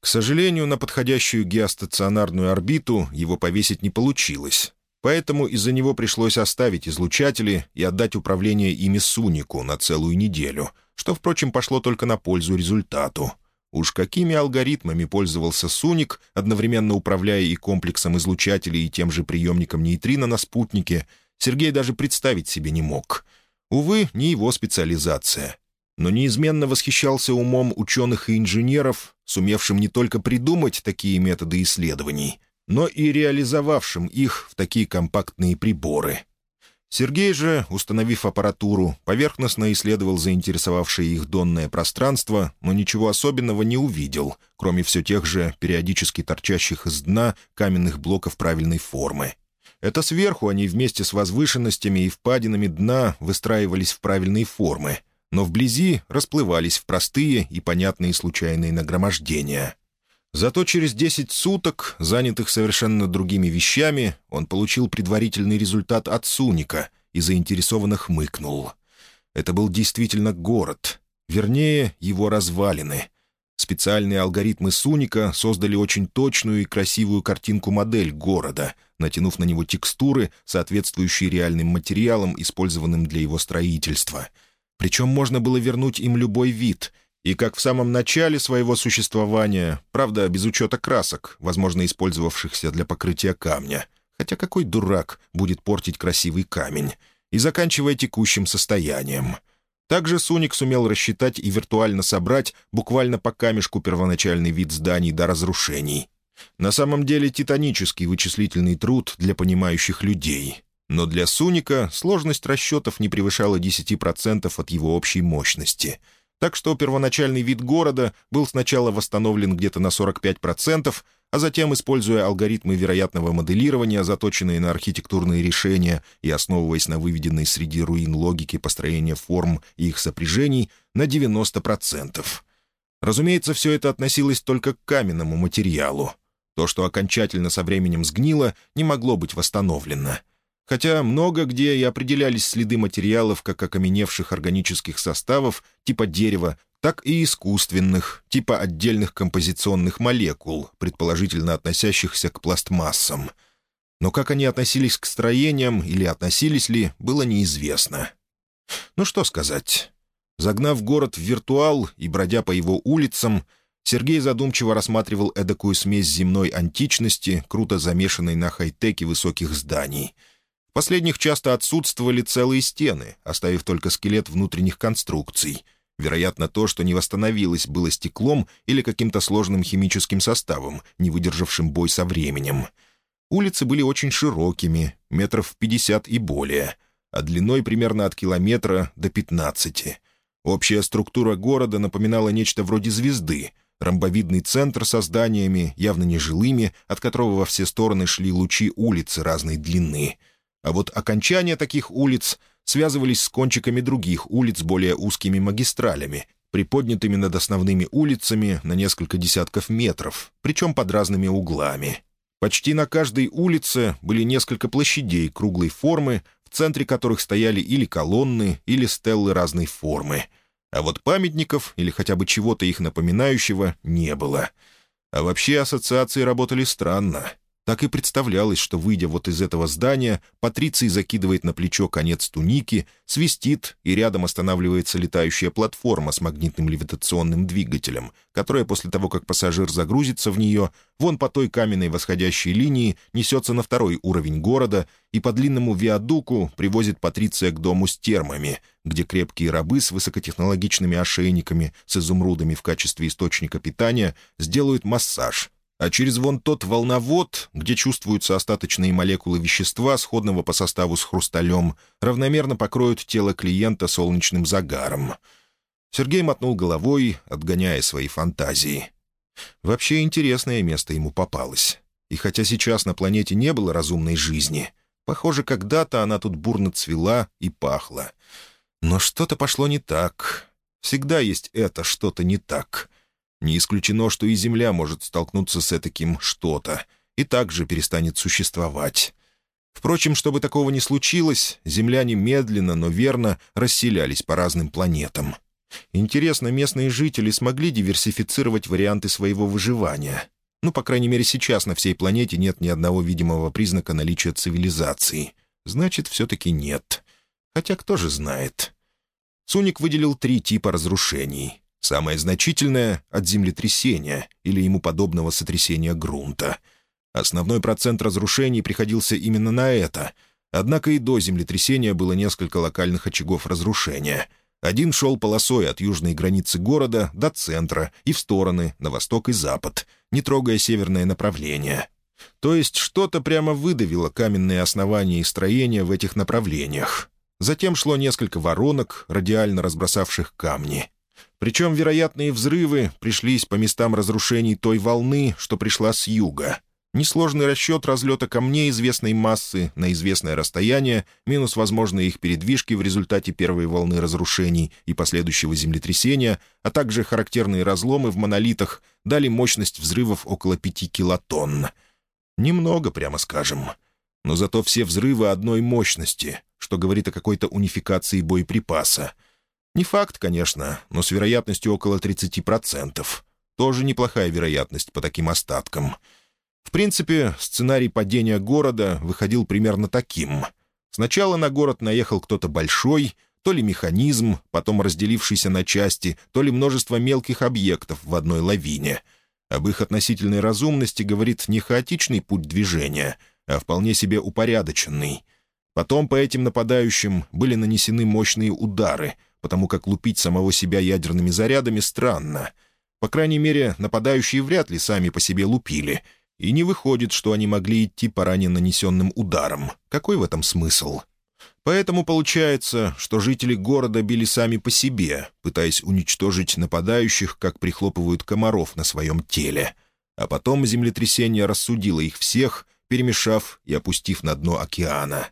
К сожалению, на подходящую геостационарную орбиту его повесить не получилось, поэтому из-за него пришлось оставить излучатели и отдать управление ими Сунику на целую неделю, что, впрочем, пошло только на пользу результату — Уж какими алгоритмами пользовался Суник, одновременно управляя и комплексом излучателей, и тем же приемником нейтрино на спутнике, Сергей даже представить себе не мог. Увы, не его специализация. Но неизменно восхищался умом ученых и инженеров, сумевшим не только придумать такие методы исследований, но и реализовавшим их в такие компактные приборы — Сергей же, установив аппаратуру, поверхностно исследовал заинтересовавшее их донное пространство, но ничего особенного не увидел, кроме все тех же периодически торчащих из дна каменных блоков правильной формы. Это сверху они вместе с возвышенностями и впадинами дна выстраивались в правильные формы, но вблизи расплывались в простые и понятные случайные нагромождения — Зато через десять суток, занятых совершенно другими вещами, он получил предварительный результат от Суника и заинтересованно хмыкнул. Это был действительно город, вернее, его развалины. Специальные алгоритмы Суника создали очень точную и красивую картинку-модель города, натянув на него текстуры, соответствующие реальным материалам, использованным для его строительства. Причем можно было вернуть им любой вид — и как в самом начале своего существования, правда, без учета красок, возможно, использовавшихся для покрытия камня, хотя какой дурак будет портить красивый камень, и заканчивая текущим состоянием. Также Суник сумел рассчитать и виртуально собрать буквально по камешку первоначальный вид зданий до разрушений. На самом деле титанический вычислительный труд для понимающих людей. Но для Суника сложность расчетов не превышала 10% от его общей мощности — так что первоначальный вид города был сначала восстановлен где-то на 45%, а затем, используя алгоритмы вероятного моделирования, заточенные на архитектурные решения и основываясь на выведенной среди руин логике построения форм и их сопряжений, на 90%. Разумеется, все это относилось только к каменному материалу. То, что окончательно со временем сгнило, не могло быть восстановлено — хотя много где и определялись следы материалов как окаменевших органических составов типа дерева, так и искусственных, типа отдельных композиционных молекул, предположительно относящихся к пластмассам. Но как они относились к строениям или относились ли, было неизвестно. Ну что сказать. Загнав город в виртуал и бродя по его улицам, Сергей задумчиво рассматривал эдакую смесь земной античности, круто замешанной на хай-теке высоких зданий — последних часто отсутствовали целые стены, оставив только скелет внутренних конструкций. Вероятно, то, что не восстановилось, было стеклом или каким-то сложным химическим составом, не выдержавшим бой со временем. Улицы были очень широкими, метров пятьдесят и более, а длиной примерно от километра до пятнадцати. Общая структура города напоминала нечто вроде звезды, ромбовидный центр со зданиями, явно нежилыми, от которого во все стороны шли лучи улицы разной длины. А вот окончания таких улиц связывались с кончиками других улиц более узкими магистралями, приподнятыми над основными улицами на несколько десятков метров, причем под разными углами. Почти на каждой улице были несколько площадей круглой формы, в центре которых стояли или колонны, или стеллы разной формы. А вот памятников или хотя бы чего-то их напоминающего не было. А вообще ассоциации работали странно. Так и представлялось, что, выйдя вот из этого здания, Патриций закидывает на плечо конец туники, свистит, и рядом останавливается летающая платформа с магнитным левитационным двигателем, которая после того, как пассажир загрузится в нее, вон по той каменной восходящей линии несется на второй уровень города и по длинному виадуку привозит Патриция к дому с термами, где крепкие рабы с высокотехнологичными ошейниками с изумрудами в качестве источника питания сделают массаж — а через вон тот волновод, где чувствуются остаточные молекулы вещества, сходного по составу с хрусталем, равномерно покроют тело клиента солнечным загаром. Сергей мотнул головой, отгоняя свои фантазии. Вообще интересное место ему попалось. И хотя сейчас на планете не было разумной жизни, похоже, когда-то она тут бурно цвела и пахла. Но что-то пошло не так. Всегда есть это что-то не так — не исключено, что и Земля может столкнуться с таким что-то и также перестанет существовать. Впрочем, чтобы такого не случилось, земляне медленно, но верно расселялись по разным планетам. Интересно, местные жители смогли диверсифицировать варианты своего выживания. Ну, по крайней мере, сейчас на всей планете нет ни одного видимого признака наличия цивилизации. Значит, все-таки нет. Хотя кто же знает. Суник выделил три типа разрушений. Самое значительное — от землетрясения или ему подобного сотрясения грунта. Основной процент разрушений приходился именно на это. Однако и до землетрясения было несколько локальных очагов разрушения. Один шел полосой от южной границы города до центра и в стороны, на восток и запад, не трогая северное направление. То есть что-то прямо выдавило каменные основания и строения в этих направлениях. Затем шло несколько воронок, радиально разбросавших камни. Причем вероятные взрывы пришлись по местам разрушений той волны, что пришла с юга. Несложный расчет разлета камней известной массы на известное расстояние, минус возможные их передвижки в результате первой волны разрушений и последующего землетрясения, а также характерные разломы в монолитах дали мощность взрывов около пяти килотонн. Немного, прямо скажем. Но зато все взрывы одной мощности, что говорит о какой-то унификации боеприпаса — не факт, конечно, но с вероятностью около 30%. Тоже неплохая вероятность по таким остаткам. В принципе, сценарий падения города выходил примерно таким. Сначала на город наехал кто-то большой, то ли механизм, потом разделившийся на части, то ли множество мелких объектов в одной лавине. Об их относительной разумности говорит не хаотичный путь движения, а вполне себе упорядоченный. Потом по этим нападающим были нанесены мощные удары — потому как лупить самого себя ядерными зарядами странно. По крайней мере, нападающие вряд ли сами по себе лупили. И не выходит, что они могли идти по ранее нанесенным ударам. Какой в этом смысл? Поэтому получается, что жители города били сами по себе, пытаясь уничтожить нападающих, как прихлопывают комаров на своем теле. А потом землетрясение рассудило их всех, перемешав и опустив на дно океана.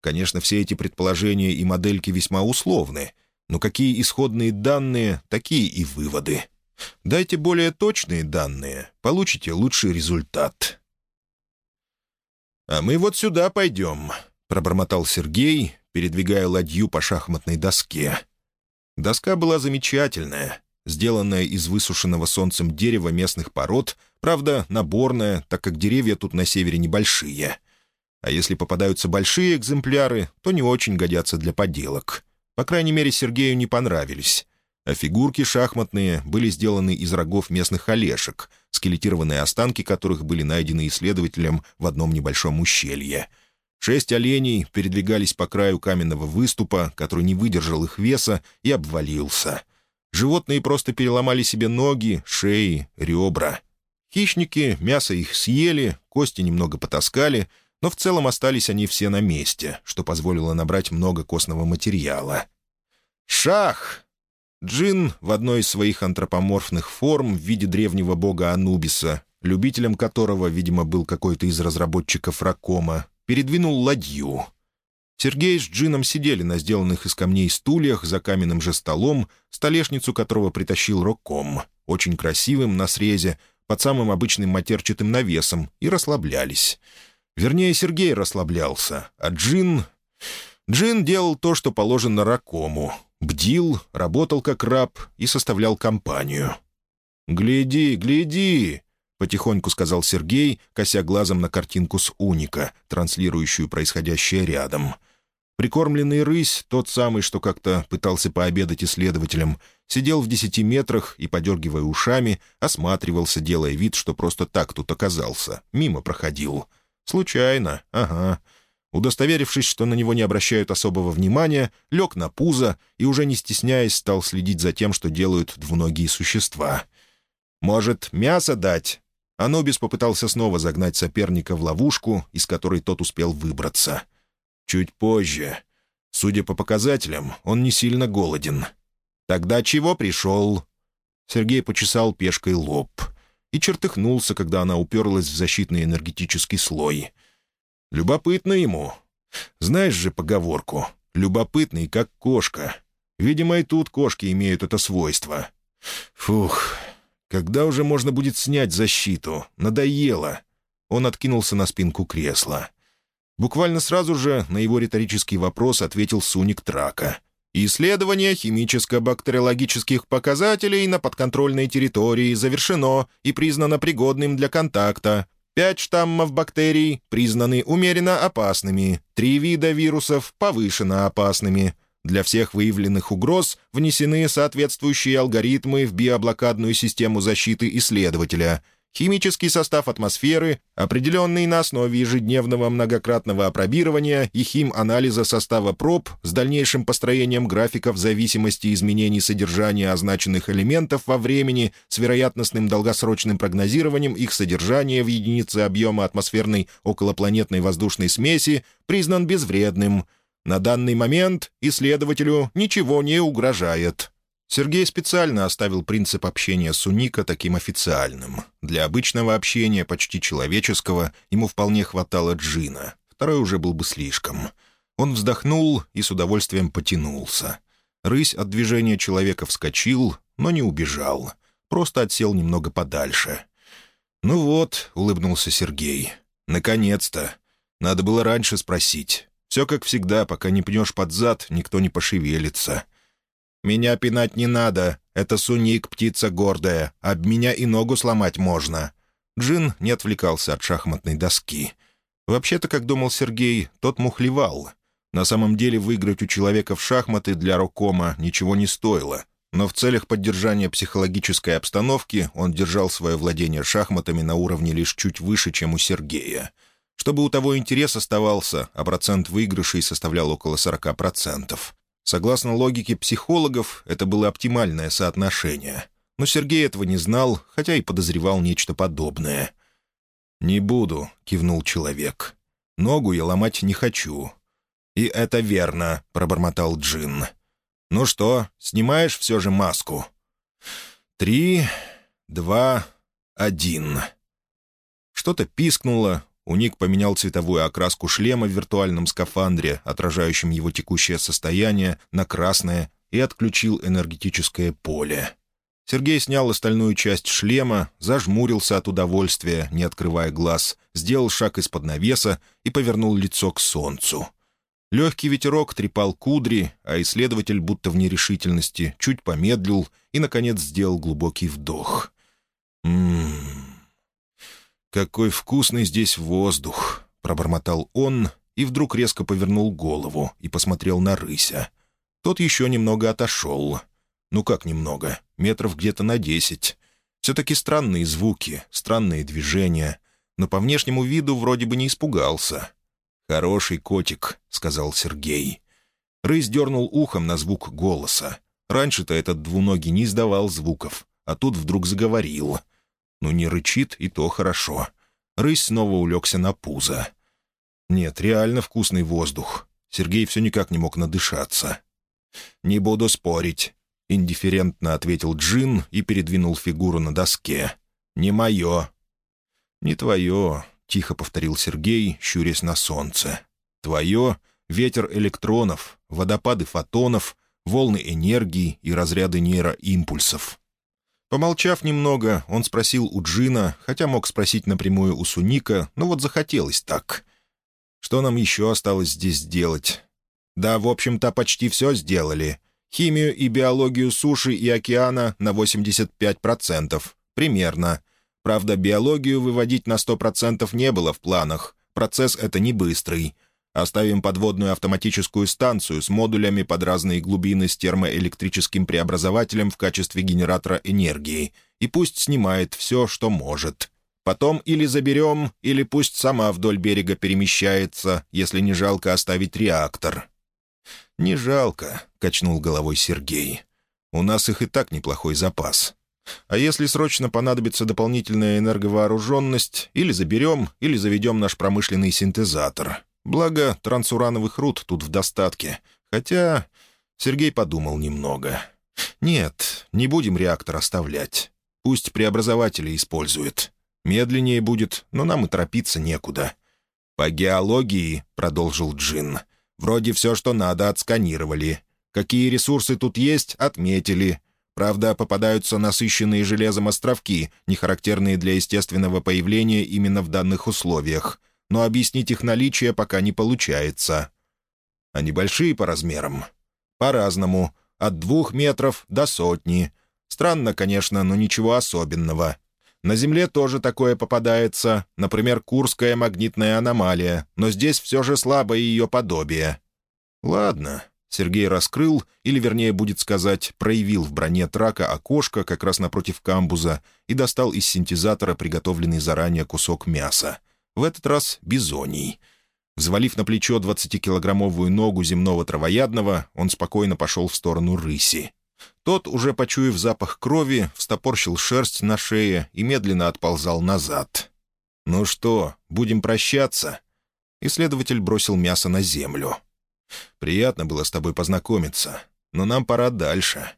Конечно, все эти предположения и модельки весьма условны, но какие исходные данные, такие и выводы. Дайте более точные данные, получите лучший результат. «А мы вот сюда пойдем», — пробормотал Сергей, передвигая ладью по шахматной доске. Доска была замечательная, сделанная из высушенного солнцем дерева местных пород, правда, наборная, так как деревья тут на севере небольшие. А если попадаются большие экземпляры, то не очень годятся для поделок. По крайней мере, Сергею не понравились. А фигурки шахматные были сделаны из рогов местных олешек, скелетированные останки которых были найдены исследователем в одном небольшом ущелье. Шесть оленей передвигались по краю каменного выступа, который не выдержал их веса и обвалился. Животные просто переломали себе ноги, шеи, ребра. Хищники мясо их съели, кости немного потаскали, но в целом остались они все на месте, что позволило набрать много костного материала. «Шах!» Джин в одной из своих антропоморфных форм в виде древнего бога Анубиса, любителем которого, видимо, был какой-то из разработчиков Ракома, передвинул ладью. Сергей с Джином сидели на сделанных из камней стульях за каменным же столом, столешницу которого притащил Роком, очень красивым на срезе, под самым обычным матерчатым навесом, и расслаблялись. Вернее, Сергей расслаблялся, а Джин... Джин делал то, что положено Ракому — Бдил, работал как раб и составлял компанию. «Гляди, гляди!» — потихоньку сказал Сергей, кося глазом на картинку с уника, транслирующую происходящее рядом. Прикормленный рысь, тот самый, что как-то пытался пообедать исследователям, сидел в десяти метрах и, подергивая ушами, осматривался, делая вид, что просто так тут оказался, мимо проходил. «Случайно, ага». Удостоверившись, что на него не обращают особого внимания, лег на пузо и, уже не стесняясь, стал следить за тем, что делают двуногие существа. «Может, мясо дать?» Анубис попытался снова загнать соперника в ловушку, из которой тот успел выбраться. «Чуть позже. Судя по показателям, он не сильно голоден. Тогда чего пришел?» Сергей почесал пешкой лоб и чертыхнулся, когда она уперлась в защитный энергетический слой — Любопытно ему. Знаешь же поговорку «любопытный, как кошка». Видимо, и тут кошки имеют это свойство. Фух, когда уже можно будет снять защиту? Надоело. Он откинулся на спинку кресла. Буквально сразу же на его риторический вопрос ответил Суник Трака. «Исследование химическо-бактериологических показателей на подконтрольной территории завершено и признано пригодным для контакта. Пять штаммов бактерий признаны умеренно опасными, три вида вирусов повышенно опасными. Для всех выявленных угроз внесены соответствующие алгоритмы в биоблокадную систему защиты исследователя — Химический состав атмосферы, определенный на основе ежедневного многократного опробирования и хим-анализа состава проб с дальнейшим построением графиков зависимости изменений содержания означенных элементов во времени с вероятностным долгосрочным прогнозированием их содержания в единице объема атмосферной околопланетной воздушной смеси, признан безвредным. На данный момент исследователю ничего не угрожает. Сергей специально оставил принцип общения с Уника таким официальным. Для обычного общения, почти человеческого, ему вполне хватало джина. Второй уже был бы слишком. Он вздохнул и с удовольствием потянулся. Рысь от движения человека вскочил, но не убежал. Просто отсел немного подальше. «Ну вот», — улыбнулся Сергей, — «наконец-то. Надо было раньше спросить. Все как всегда, пока не пнешь под зад, никто не пошевелится». «Меня пинать не надо. Это суник, птица гордая. Об меня и ногу сломать можно». Джин не отвлекался от шахматной доски. Вообще-то, как думал Сергей, тот мухлевал. На самом деле выиграть у человека в шахматы для Рокома ничего не стоило. Но в целях поддержания психологической обстановки он держал свое владение шахматами на уровне лишь чуть выше, чем у Сергея. Чтобы у того интерес оставался, а процент выигрышей составлял около 40%. Согласно логике психологов, это было оптимальное соотношение. Но Сергей этого не знал, хотя и подозревал нечто подобное. «Не буду», — кивнул человек. «Ногу я ломать не хочу». «И это верно», — пробормотал Джин. «Ну что, снимаешь все же маску?» «Три, два, один». Что-то пискнуло, Уник поменял цветовую окраску шлема в виртуальном скафандре, отражающем его текущее состояние, на красное и отключил энергетическое поле. Сергей снял остальную часть шлема, зажмурился от удовольствия, не открывая глаз, сделал шаг из-под навеса и повернул лицо к солнцу. Легкий ветерок трепал кудри, а исследователь, будто в нерешительности, чуть помедлил и, наконец, сделал глубокий вдох. «М-м-м...» «Какой вкусный здесь воздух!» — пробормотал он и вдруг резко повернул голову и посмотрел на рыся. Тот еще немного отошел. Ну как немного? Метров где-то на десять. Все-таки странные звуки, странные движения. Но по внешнему виду вроде бы не испугался. «Хороший котик», — сказал Сергей. Рысь дернул ухом на звук голоса. Раньше-то этот двуногий не издавал звуков, а тут вдруг заговорил — Ну, не рычит, и то хорошо. Рысь снова улегся на пузо. Нет, реально вкусный воздух. Сергей все никак не мог надышаться. «Не буду спорить», — индифферентно ответил Джин и передвинул фигуру на доске. «Не мое». «Не твое», — тихо повторил Сергей, щурясь на солнце. «Твое — ветер электронов, водопады фотонов, волны энергии и разряды нейроимпульсов». Помолчав немного, он спросил у Джина, хотя мог спросить напрямую у Суника, но вот захотелось так. «Что нам еще осталось здесь делать?» «Да, в общем-то, почти все сделали. Химию и биологию суши и океана на 85%. Примерно. Правда, биологию выводить на 100% не было в планах. Процесс это не быстрый. Оставим подводную автоматическую станцию с модулями под разные глубины с термоэлектрическим преобразователем в качестве генератора энергии. И пусть снимает все, что может. Потом или заберем, или пусть сама вдоль берега перемещается, если не жалко оставить реактор». «Не жалко», — качнул головой Сергей. «У нас их и так неплохой запас. А если срочно понадобится дополнительная энерговооруженность, или заберем, или заведем наш промышленный синтезатор. Благо, трансурановых руд тут в достатке. Хотя...» Сергей подумал немного. «Нет, не будем реактор оставлять. Пусть преобразователи использует. Медленнее будет, но нам и торопиться некуда». «По геологии», — продолжил Джин, — «вроде все, что надо, отсканировали. Какие ресурсы тут есть, отметили. Правда, попадаются насыщенные железом островки, не характерные для естественного появления именно в данных условиях но объяснить их наличие пока не получается. Они большие по размерам. По-разному. От двух метров до сотни. Странно, конечно, но ничего особенного. На Земле тоже такое попадается, например, Курская магнитная аномалия, но здесь все же слабое ее подобие. Ладно, Сергей раскрыл, или, вернее, будет сказать, проявил в броне трака окошко как раз напротив камбуза и достал из синтезатора приготовленный заранее кусок мяса. В этот раз бизоний. Взвалив на плечо двадцатикилограммовую ногу земного травоядного, он спокойно пошел в сторону рыси. Тот, уже почуяв запах крови, встопорщил шерсть на шее и медленно отползал назад. «Ну что, будем прощаться?» Исследователь бросил мясо на землю. «Приятно было с тобой познакомиться, но нам пора дальше».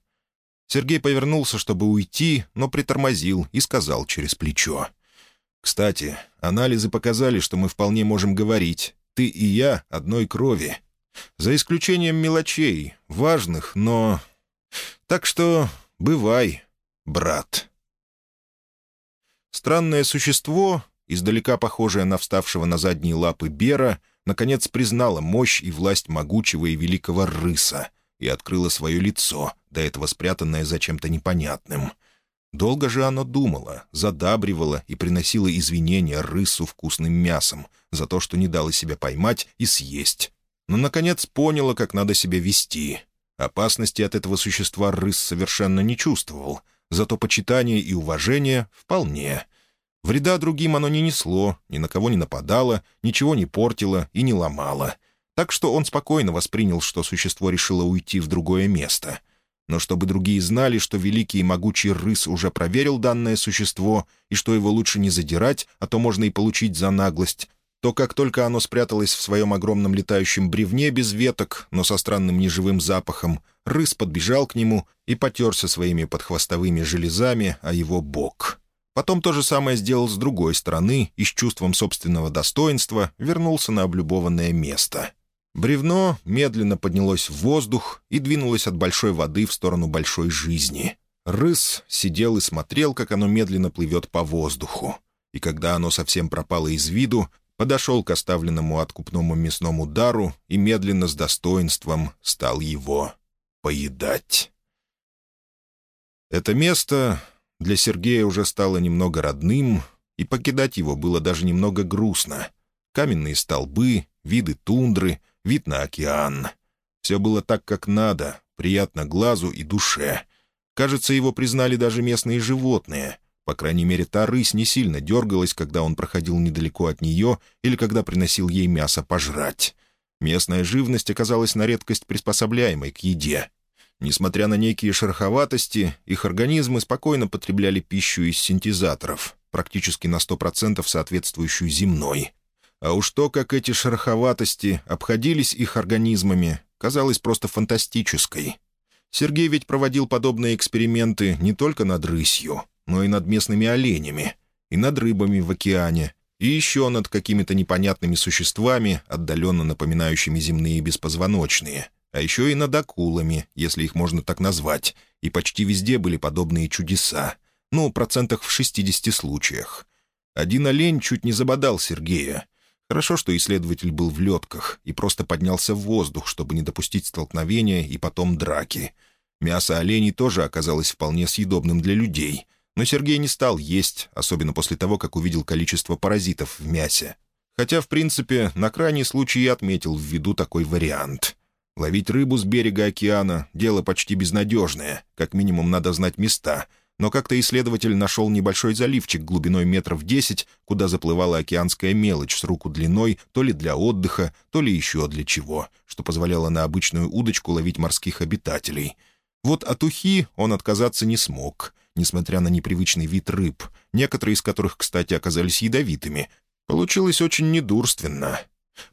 Сергей повернулся, чтобы уйти, но притормозил и сказал через плечо. Кстати, анализы показали, что мы вполне можем говорить. Ты и я одной крови. За исключением мелочей, важных, но... Так что бывай, брат. Странное существо, издалека похожее на вставшего на задние лапы Бера, наконец признало мощь и власть могучего и великого рыса и открыло свое лицо, до этого спрятанное за чем-то непонятным. Долго же оно думало, задабривало и приносило извинения рысу вкусным мясом за то, что не дало себя поймать и съесть. Но, наконец, поняло, как надо себя вести. Опасности от этого существа рыс совершенно не чувствовал, зато почитание и уважение — вполне. Вреда другим оно не несло, ни на кого не нападало, ничего не портило и не ломало. Так что он спокойно воспринял, что существо решило уйти в другое место — но чтобы другие знали, что великий и могучий рыс уже проверил данное существо и что его лучше не задирать, а то можно и получить за наглость, то как только оно спряталось в своем огромном летающем бревне без веток, но со странным неживым запахом, рыс подбежал к нему и потерся своими подхвостовыми железами о его бок. Потом то же самое сделал с другой стороны и с чувством собственного достоинства вернулся на облюбованное место — Бревно медленно поднялось в воздух и двинулось от большой воды в сторону большой жизни. Рыс сидел и смотрел, как оно медленно плывет по воздуху. И когда оно совсем пропало из виду, подошел к оставленному откупному мясному дару и медленно с достоинством стал его поедать. Это место для Сергея уже стало немного родным, и покидать его было даже немного грустно. Каменные столбы, виды тундры — вид на океан. Все было так, как надо, приятно глазу и душе. Кажется, его признали даже местные животные. По крайней мере, та рысь не сильно дергалась, когда он проходил недалеко от нее или когда приносил ей мясо пожрать. Местная живность оказалась на редкость приспособляемой к еде. Несмотря на некие шероховатости, их организмы спокойно потребляли пищу из синтезаторов, практически на 100% соответствующую земной. А уж то, как эти шероховатости обходились их организмами, казалось просто фантастической. Сергей ведь проводил подобные эксперименты не только над рысью, но и над местными оленями, и над рыбами в океане, и еще над какими-то непонятными существами, отдаленно напоминающими земные беспозвоночные, а еще и над акулами, если их можно так назвать, и почти везде были подобные чудеса, ну, процентах в 60 случаях. Один олень чуть не забодал Сергея. Хорошо, что исследователь был в летках и просто поднялся в воздух, чтобы не допустить столкновения и потом драки. Мясо оленей тоже оказалось вполне съедобным для людей — но Сергей не стал есть, особенно после того, как увидел количество паразитов в мясе. Хотя, в принципе, на крайний случай и отметил в виду такой вариант. Ловить рыбу с берега океана — дело почти безнадежное, как минимум надо знать места. Но как-то исследователь нашел небольшой заливчик глубиной метров десять, куда заплывала океанская мелочь с руку длиной то ли для отдыха, то ли еще для чего, что позволяло на обычную удочку ловить морских обитателей. Вот от ухи он отказаться не смог — несмотря на непривычный вид рыб, некоторые из которых, кстати, оказались ядовитыми. Получилось очень недурственно.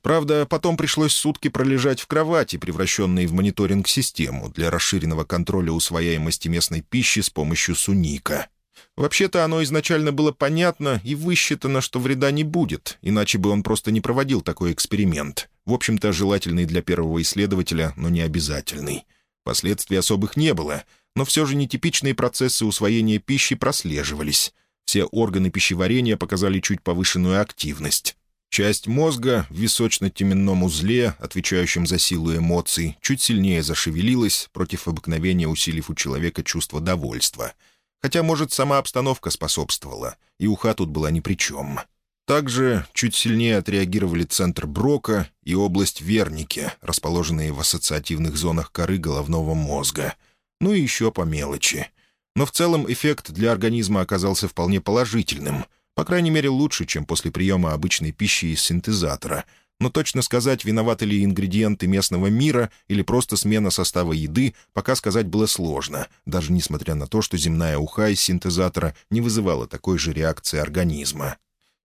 Правда, потом пришлось сутки пролежать в кровати, превращенной в мониторинг-систему для расширенного контроля усвояемости местной пищи с помощью суника. Вообще-то оно изначально было понятно и высчитано, что вреда не будет, иначе бы он просто не проводил такой эксперимент. В общем-то, желательный для первого исследователя, но не обязательный. Последствий особых не было, но все же нетипичные процессы усвоения пищи прослеживались. Все органы пищеварения показали чуть повышенную активность. Часть мозга в височно-теменном узле, отвечающем за силу эмоций, чуть сильнее зашевелилась, против обыкновения усилив у человека чувство довольства. Хотя, может, сама обстановка способствовала, и уха тут была ни при чем. Также чуть сильнее отреагировали центр Брока и область Верники, расположенные в ассоциативных зонах коры головного мозга — ну и еще по мелочи. Но в целом эффект для организма оказался вполне положительным, по крайней мере лучше, чем после приема обычной пищи из синтезатора. Но точно сказать, виноваты ли ингредиенты местного мира или просто смена состава еды, пока сказать было сложно, даже несмотря на то, что земная уха из синтезатора не вызывала такой же реакции организма.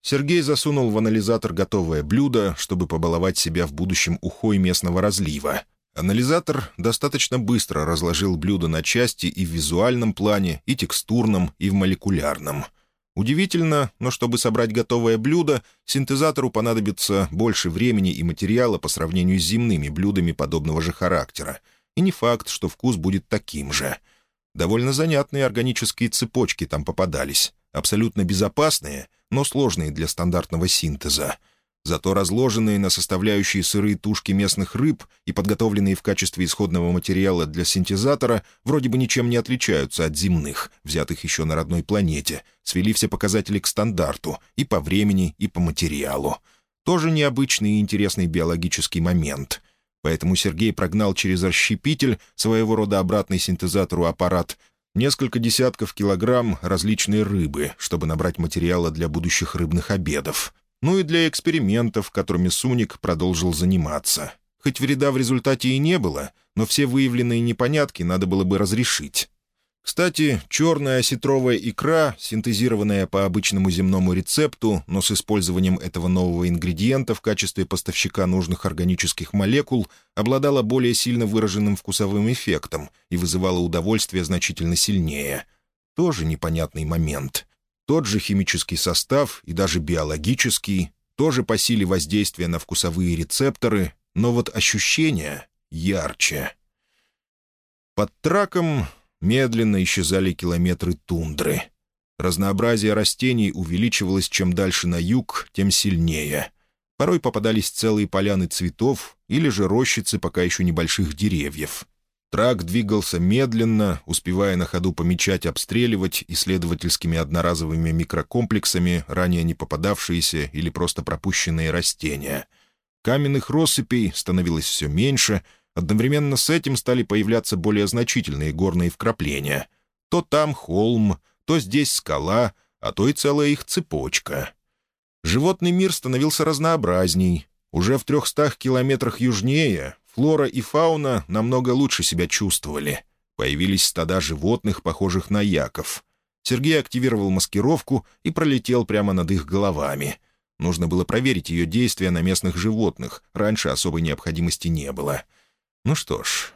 Сергей засунул в анализатор готовое блюдо, чтобы побаловать себя в будущем ухой местного разлива — Анализатор достаточно быстро разложил блюдо на части и в визуальном плане, и текстурном, и в молекулярном. Удивительно, но чтобы собрать готовое блюдо, синтезатору понадобится больше времени и материала по сравнению с земными блюдами подобного же характера. И не факт, что вкус будет таким же. Довольно занятные органические цепочки там попадались. Абсолютно безопасные, но сложные для стандартного синтеза — Зато разложенные на составляющие сырые тушки местных рыб и подготовленные в качестве исходного материала для синтезатора вроде бы ничем не отличаются от земных, взятых еще на родной планете, свели все показатели к стандарту и по времени, и по материалу. Тоже необычный и интересный биологический момент. Поэтому Сергей прогнал через расщепитель, своего рода обратный синтезатору аппарат, несколько десятков килограмм различной рыбы, чтобы набрать материала для будущих рыбных обедов ну и для экспериментов, которыми Суник продолжил заниматься. Хоть вреда в результате и не было, но все выявленные непонятки надо было бы разрешить. Кстати, черная осетровая икра, синтезированная по обычному земному рецепту, но с использованием этого нового ингредиента в качестве поставщика нужных органических молекул, обладала более сильно выраженным вкусовым эффектом и вызывала удовольствие значительно сильнее. Тоже непонятный момент. Тот же химический состав и даже биологический, тоже по силе воздействия на вкусовые рецепторы, но вот ощущения ярче. Под траком медленно исчезали километры тундры. Разнообразие растений увеличивалось чем дальше на юг, тем сильнее. Порой попадались целые поляны цветов или же рощицы пока еще небольших деревьев. Трак двигался медленно, успевая на ходу помечать, обстреливать исследовательскими одноразовыми микрокомплексами ранее не попадавшиеся или просто пропущенные растения. Каменных россыпей становилось все меньше, одновременно с этим стали появляться более значительные горные вкрапления. То там холм, то здесь скала, а то и целая их цепочка. Животный мир становился разнообразней. Уже в трехстах километрах южнее Флора и фауна намного лучше себя чувствовали. Появились стада животных, похожих на яков. Сергей активировал маскировку и пролетел прямо над их головами. Нужно было проверить ее действия на местных животных. Раньше особой необходимости не было. Ну что ж,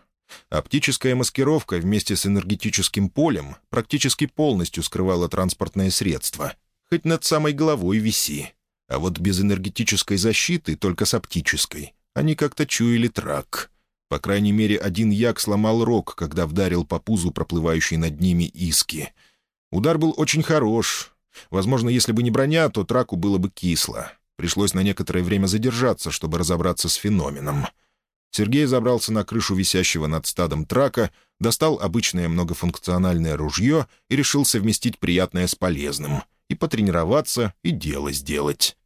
оптическая маскировка вместе с энергетическим полем практически полностью скрывала транспортное средство. Хоть над самой головой виси. А вот без энергетической защиты, только с оптической, они как-то чуяли трак. По крайней мере, один як сломал рог, когда вдарил по пузу проплывающей над ними иски. Удар был очень хорош. Возможно, если бы не броня, то траку было бы кисло. Пришлось на некоторое время задержаться, чтобы разобраться с феноменом. Сергей забрался на крышу висящего над стадом трака, достал обычное многофункциональное ружье и решил совместить приятное с полезным. И потренироваться, и дело сделать.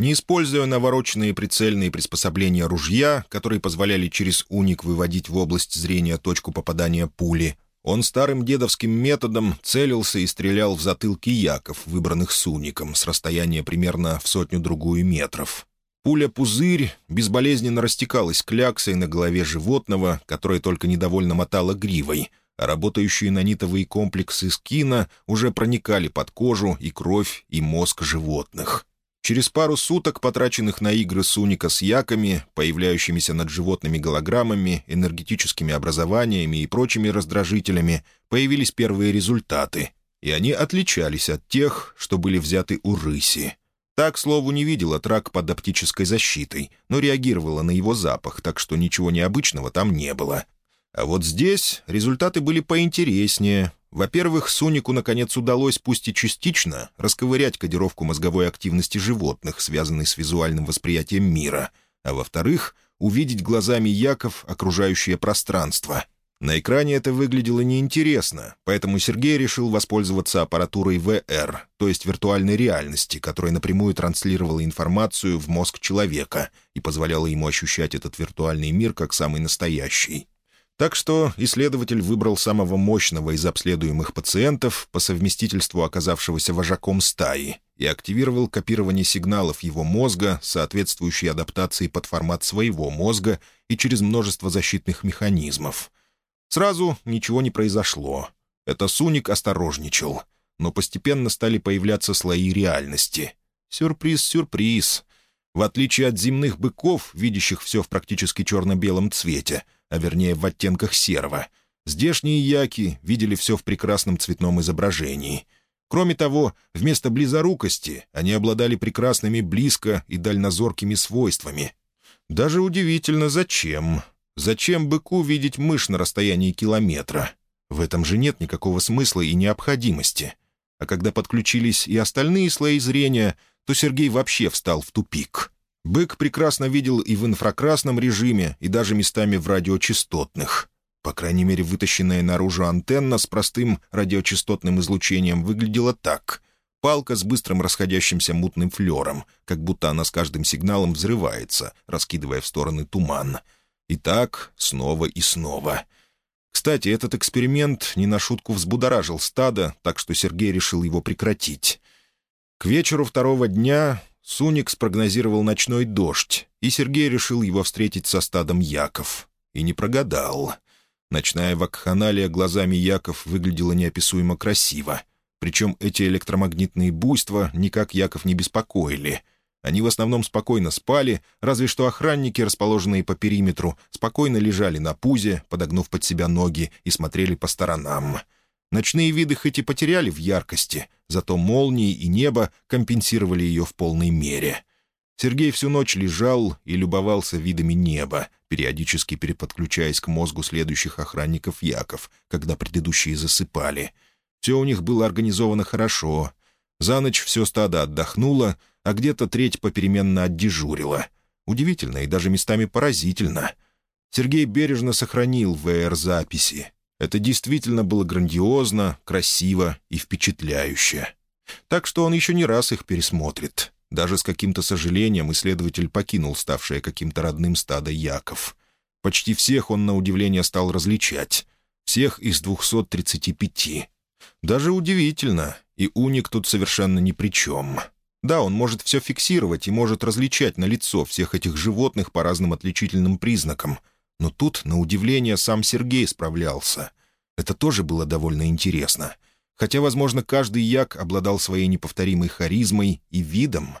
Не используя навороченные прицельные приспособления ружья, которые позволяли через уник выводить в область зрения точку попадания пули, он старым дедовским методом целился и стрелял в затылки яков, выбранных с уником, с расстояния примерно в сотню-другую метров. Пуля-пузырь безболезненно растекалась кляксой на голове животного, которое только недовольно мотало гривой, а работающие нанитовые комплексы скина уже проникали под кожу и кровь, и мозг животных. Через пару суток, потраченных на игры Суника с яками, появляющимися над животными голограммами, энергетическими образованиями и прочими раздражителями, появились первые результаты, и они отличались от тех, что были взяты у рыси. Так, слову, не видела трак под оптической защитой, но реагировала на его запах, так что ничего необычного там не было. А вот здесь результаты были поинтереснее, во-первых, Сунику наконец удалось, пусть и частично, расковырять кодировку мозговой активности животных, связанной с визуальным восприятием мира, а во-вторых, увидеть глазами Яков окружающее пространство. На экране это выглядело неинтересно, поэтому Сергей решил воспользоваться аппаратурой VR, то есть виртуальной реальности, которая напрямую транслировала информацию в мозг человека и позволяла ему ощущать этот виртуальный мир как самый настоящий. Так что исследователь выбрал самого мощного из обследуемых пациентов, по совместительству оказавшегося вожаком стаи, и активировал копирование сигналов его мозга, соответствующей адаптации под формат своего мозга и через множество защитных механизмов. Сразу ничего не произошло. Это Суник осторожничал. Но постепенно стали появляться слои реальности. Сюрприз-сюрприз. В отличие от земных быков, видящих все в практически черно-белом цвете — а вернее в оттенках серого. Здешние яки видели все в прекрасном цветном изображении. Кроме того, вместо близорукости они обладали прекрасными близко и дальнозоркими свойствами. Даже удивительно, зачем. Зачем быку видеть мышь на расстоянии километра? В этом же нет никакого смысла и необходимости. А когда подключились и остальные слои зрения, то Сергей вообще встал в тупик. Бык прекрасно видел и в инфракрасном режиме, и даже местами в радиочастотных. По крайней мере, вытащенная наружу антенна с простым радиочастотным излучением выглядела так. Палка с быстрым расходящимся мутным флером, как будто она с каждым сигналом взрывается, раскидывая в стороны туман. И так снова и снова. Кстати, этот эксперимент не на шутку взбудоражил стадо, так что Сергей решил его прекратить. К вечеру второго дня Суник спрогнозировал ночной дождь, и Сергей решил его встретить со стадом яков. И не прогадал. Ночная вакханалия глазами яков выглядела неописуемо красиво. Причем эти электромагнитные буйства никак яков не беспокоили. Они в основном спокойно спали, разве что охранники, расположенные по периметру, спокойно лежали на пузе, подогнув под себя ноги, и смотрели по сторонам. Ночные виды хоть и потеряли в яркости, зато молнии и небо компенсировали ее в полной мере. Сергей всю ночь лежал и любовался видами неба, периодически переподключаясь к мозгу следующих охранников Яков, когда предыдущие засыпали. Все у них было организовано хорошо. За ночь все стадо отдохнуло, а где-то треть попеременно отдежурила. Удивительно и даже местами поразительно. Сергей бережно сохранил ВР-записи, это действительно было грандиозно, красиво и впечатляюще. Так что он еще не раз их пересмотрит. Даже с каким-то сожалением исследователь покинул ставшее каким-то родным стадо Яков. Почти всех он, на удивление, стал различать. Всех из 235. Даже удивительно, и уник тут совершенно ни при чем. Да, он может все фиксировать и может различать на лицо всех этих животных по разным отличительным признакам — но тут, на удивление, сам Сергей справлялся. Это тоже было довольно интересно. Хотя, возможно, каждый як обладал своей неповторимой харизмой и видом.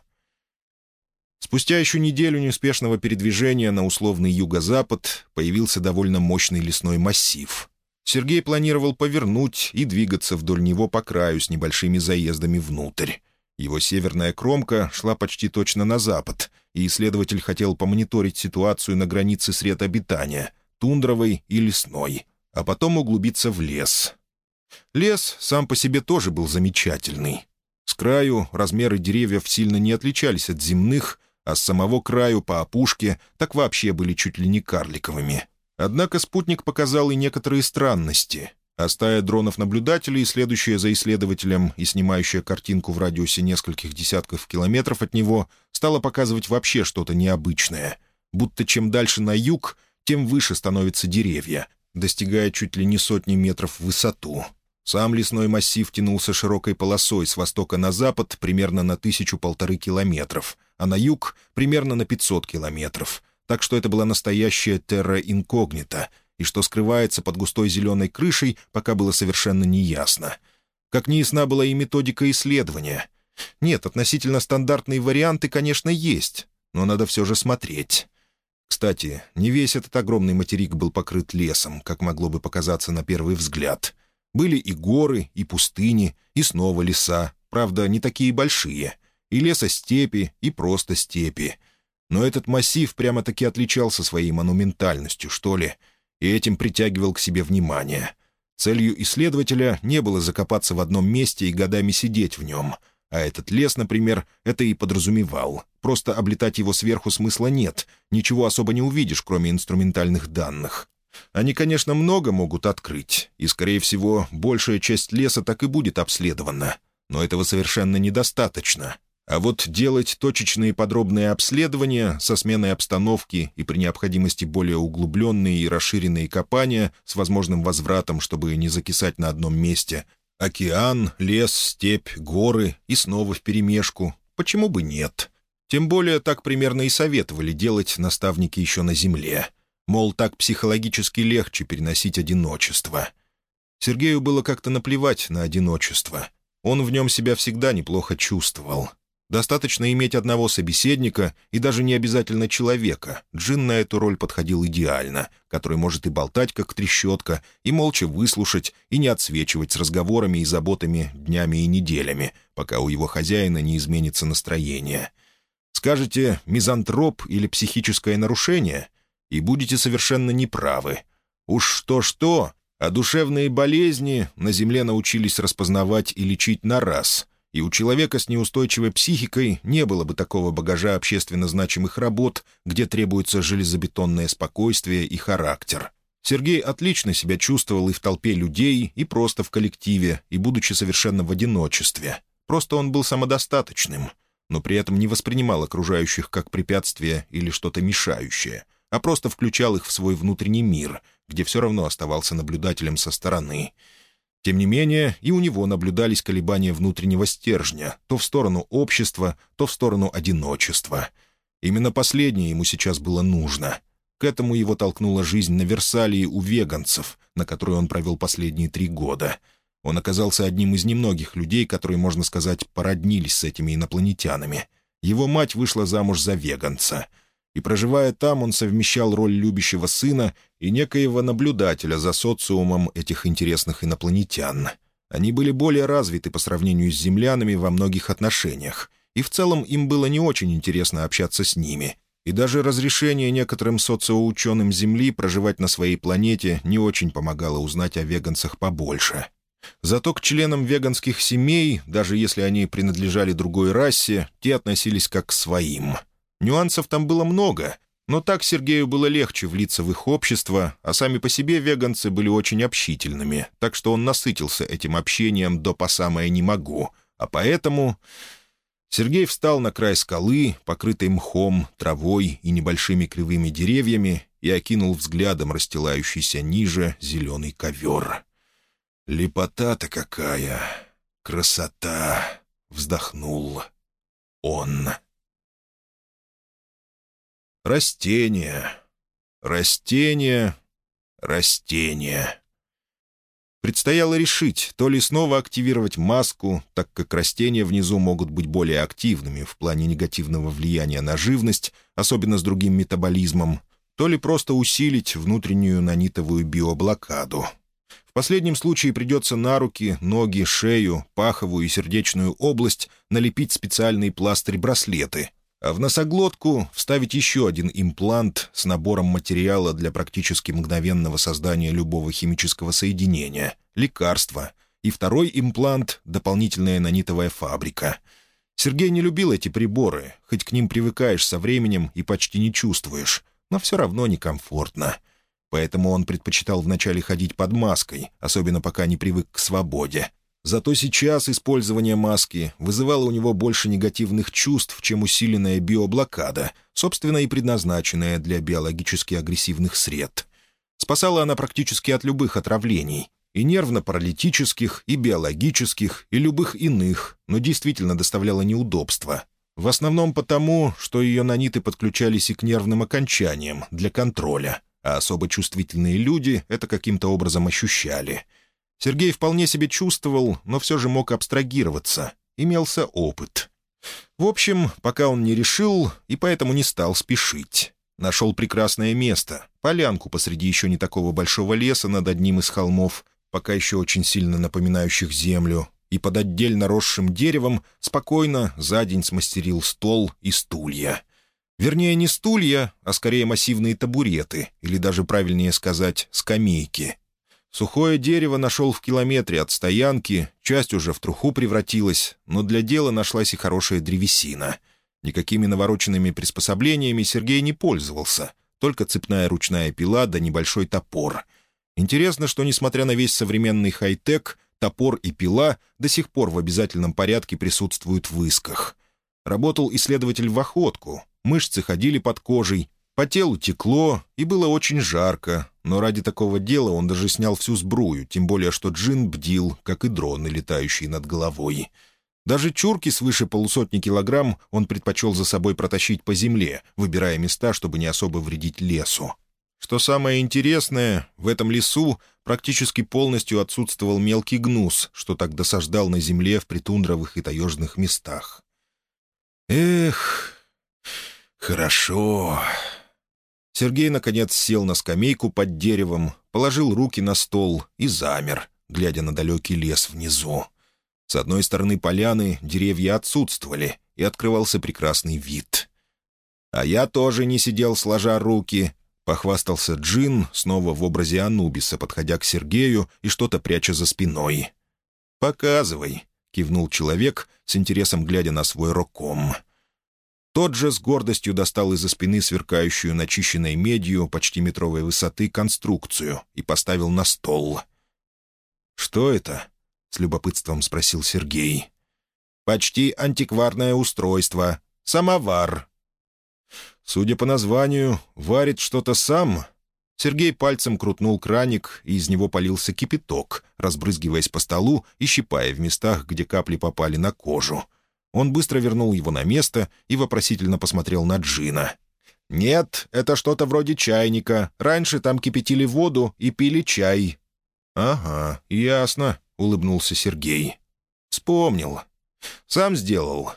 Спустя еще неделю неуспешного передвижения на условный юго-запад появился довольно мощный лесной массив. Сергей планировал повернуть и двигаться вдоль него по краю с небольшими заездами внутрь. Его северная кромка шла почти точно на запад, и исследователь хотел помониторить ситуацию на границе сред обитания — тундровой и лесной, а потом углубиться в лес. Лес сам по себе тоже был замечательный. С краю размеры деревьев сильно не отличались от земных, а с самого краю по опушке так вообще были чуть ли не карликовыми. Однако спутник показал и некоторые странности — а стая дронов-наблюдателей, следующая за исследователем и снимающая картинку в радиусе нескольких десятков километров от него, стала показывать вообще что-то необычное. Будто чем дальше на юг, тем выше становятся деревья, достигая чуть ли не сотни метров в высоту. Сам лесной массив тянулся широкой полосой с востока на запад примерно на тысячу-полторы километров, а на юг — примерно на 500 километров. Так что это была настоящая терра инкогнита — и что скрывается под густой зеленой крышей, пока было совершенно неясно. Как неясна была и методика исследования. Нет, относительно стандартные варианты, конечно, есть, но надо все же смотреть. Кстати, не весь этот огромный материк был покрыт лесом, как могло бы показаться на первый взгляд. Были и горы, и пустыни, и снова леса, правда, не такие большие, и лесостепи, и просто степи. Но этот массив прямо-таки отличался своей монументальностью, что ли — и этим притягивал к себе внимание. Целью исследователя не было закопаться в одном месте и годами сидеть в нем, а этот лес, например, это и подразумевал. Просто облетать его сверху смысла нет, ничего особо не увидишь, кроме инструментальных данных. Они, конечно, много могут открыть, и, скорее всего, большая часть леса так и будет обследована. Но этого совершенно недостаточно. А вот делать точечные подробные обследования со сменой обстановки и при необходимости более углубленные и расширенные копания с возможным возвратом, чтобы не закисать на одном месте, океан, лес, степь, горы и снова вперемешку, почему бы нет? Тем более так примерно и советовали делать наставники еще на земле. Мол, так психологически легче переносить одиночество. Сергею было как-то наплевать на одиночество. Он в нем себя всегда неплохо чувствовал. Достаточно иметь одного собеседника и даже не обязательно человека. Джин на эту роль подходил идеально, который может и болтать, как трещотка, и молча выслушать, и не отсвечивать с разговорами и заботами днями и неделями, пока у его хозяина не изменится настроение. Скажете «мизантроп» или «психическое нарушение» — и будете совершенно неправы. Уж что-что, а душевные болезни на Земле научились распознавать и лечить на раз — и у человека с неустойчивой психикой не было бы такого багажа общественно значимых работ, где требуется железобетонное спокойствие и характер. Сергей отлично себя чувствовал и в толпе людей, и просто в коллективе, и будучи совершенно в одиночестве. Просто он был самодостаточным, но при этом не воспринимал окружающих как препятствие или что-то мешающее, а просто включал их в свой внутренний мир, где все равно оставался наблюдателем со стороны — тем не менее, и у него наблюдались колебания внутреннего стержня, то в сторону общества, то в сторону одиночества. Именно последнее ему сейчас было нужно. К этому его толкнула жизнь на Версалии у веганцев, на которой он провел последние три года. Он оказался одним из немногих людей, которые, можно сказать, породнились с этими инопланетянами. Его мать вышла замуж за веганца — и, проживая там, он совмещал роль любящего сына и некоего наблюдателя за социумом этих интересных инопланетян. Они были более развиты по сравнению с землянами во многих отношениях, и в целом им было не очень интересно общаться с ними. И даже разрешение некоторым социоученым Земли проживать на своей планете не очень помогало узнать о веганцах побольше. Зато к членам веганских семей, даже если они принадлежали другой расе, те относились как к своим — Нюансов там было много, но так Сергею было легче влиться в их общество, а сами по себе веганцы были очень общительными, так что он насытился этим общением до по самое «не могу», а поэтому... Сергей встал на край скалы, покрытой мхом, травой и небольшими кривыми деревьями, и окинул взглядом расстилающийся ниже зеленый ковер. «Лепота-то какая! Красота!» — вздохнул он. Растения, растения, растения. Предстояло решить, то ли снова активировать маску, так как растения внизу могут быть более активными в плане негативного влияния на живность, особенно с другим метаболизмом, то ли просто усилить внутреннюю нанитовую биоблокаду. В последнем случае придется на руки, ноги, шею, паховую и сердечную область налепить специальные пластырь-браслеты, а в носоглотку вставить еще один имплант с набором материала для практически мгновенного создания любого химического соединения, лекарства, и второй имплант — дополнительная нанитовая фабрика. Сергей не любил эти приборы, хоть к ним привыкаешь со временем и почти не чувствуешь, но все равно некомфортно. Поэтому он предпочитал вначале ходить под маской, особенно пока не привык к свободе. Зато сейчас использование маски вызывало у него больше негативных чувств, чем усиленная биоблокада, собственно и предназначенная для биологически агрессивных сред. Спасала она практически от любых отравлений, и нервно-паралитических, и биологических, и любых иных, но действительно доставляла неудобства. В основном потому, что ее наниты подключались и к нервным окончаниям для контроля, а особо чувствительные люди это каким-то образом ощущали. Сергей вполне себе чувствовал, но все же мог абстрагироваться. Имелся опыт. В общем, пока он не решил и поэтому не стал спешить. Нашел прекрасное место, полянку посреди еще не такого большого леса над одним из холмов, пока еще очень сильно напоминающих землю, и под отдельно росшим деревом спокойно за день смастерил стол и стулья. Вернее, не стулья, а скорее массивные табуреты, или даже правильнее сказать, скамейки. Сухое дерево нашел в километре от стоянки, часть уже в труху превратилась, но для дела нашлась и хорошая древесина. Никакими навороченными приспособлениями Сергей не пользовался, только цепная ручная пила да небольшой топор. Интересно, что, несмотря на весь современный хай-тек, топор и пила до сих пор в обязательном порядке присутствуют в исках. Работал исследователь в охотку, мышцы ходили под кожей, по телу текло и было очень жарко, но ради такого дела он даже снял всю сбрую, тем более что джин бдил, как и дроны, летающие над головой. Даже чурки свыше полусотни килограмм он предпочел за собой протащить по земле, выбирая места, чтобы не особо вредить лесу. Что самое интересное, в этом лесу практически полностью отсутствовал мелкий гнус, что так досаждал на земле в притундровых и таежных местах. «Эх, хорошо...» Сергей, наконец, сел на скамейку под деревом, положил руки на стол и замер, глядя на далекий лес внизу. С одной стороны поляны деревья отсутствовали, и открывался прекрасный вид. А я тоже не сидел сложа руки, Похвастался Джин, снова в образе Анубиса, подходя к Сергею и что-то пряча за спиной. «Показывай», — кивнул человек, с интересом глядя на свой роком. Тот же с гордостью достал из-за спины сверкающую начищенной медью почти метровой высоты конструкцию и поставил на стол. «Что это?» — с любопытством спросил Сергей. «Почти антикварное устройство. Самовар», Судя по названию, варит что-то сам. Сергей пальцем крутнул краник, и из него полился кипяток, разбрызгиваясь по столу и щипая в местах, где капли попали на кожу. Он быстро вернул его на место и вопросительно посмотрел на Джина. «Нет, это что-то вроде чайника. Раньше там кипятили воду и пили чай». «Ага, ясно», — улыбнулся Сергей. «Вспомнил. Сам сделал.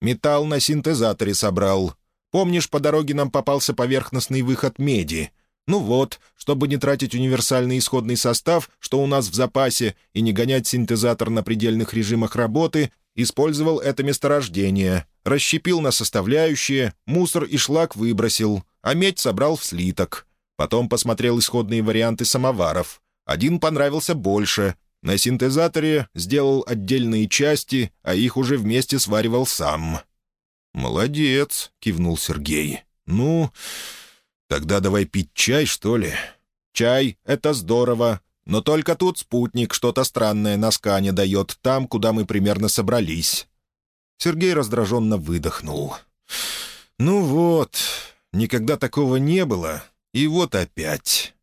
Металл на синтезаторе собрал. Помнишь, по дороге нам попался поверхностный выход меди? Ну вот, чтобы не тратить универсальный исходный состав, что у нас в запасе, и не гонять синтезатор на предельных режимах работы, использовал это месторождение, расщепил на составляющие, мусор и шлак выбросил, а медь собрал в слиток. Потом посмотрел исходные варианты самоваров. Один понравился больше. На синтезаторе сделал отдельные части, а их уже вместе сваривал сам. «Молодец», — кивнул Сергей. «Ну, тогда давай пить чай, что ли?» «Чай — это здорово, но только тут спутник что-то странное на скане дает там, куда мы примерно собрались». Сергей раздраженно выдохнул. «Ну вот, никогда такого не было, и вот опять».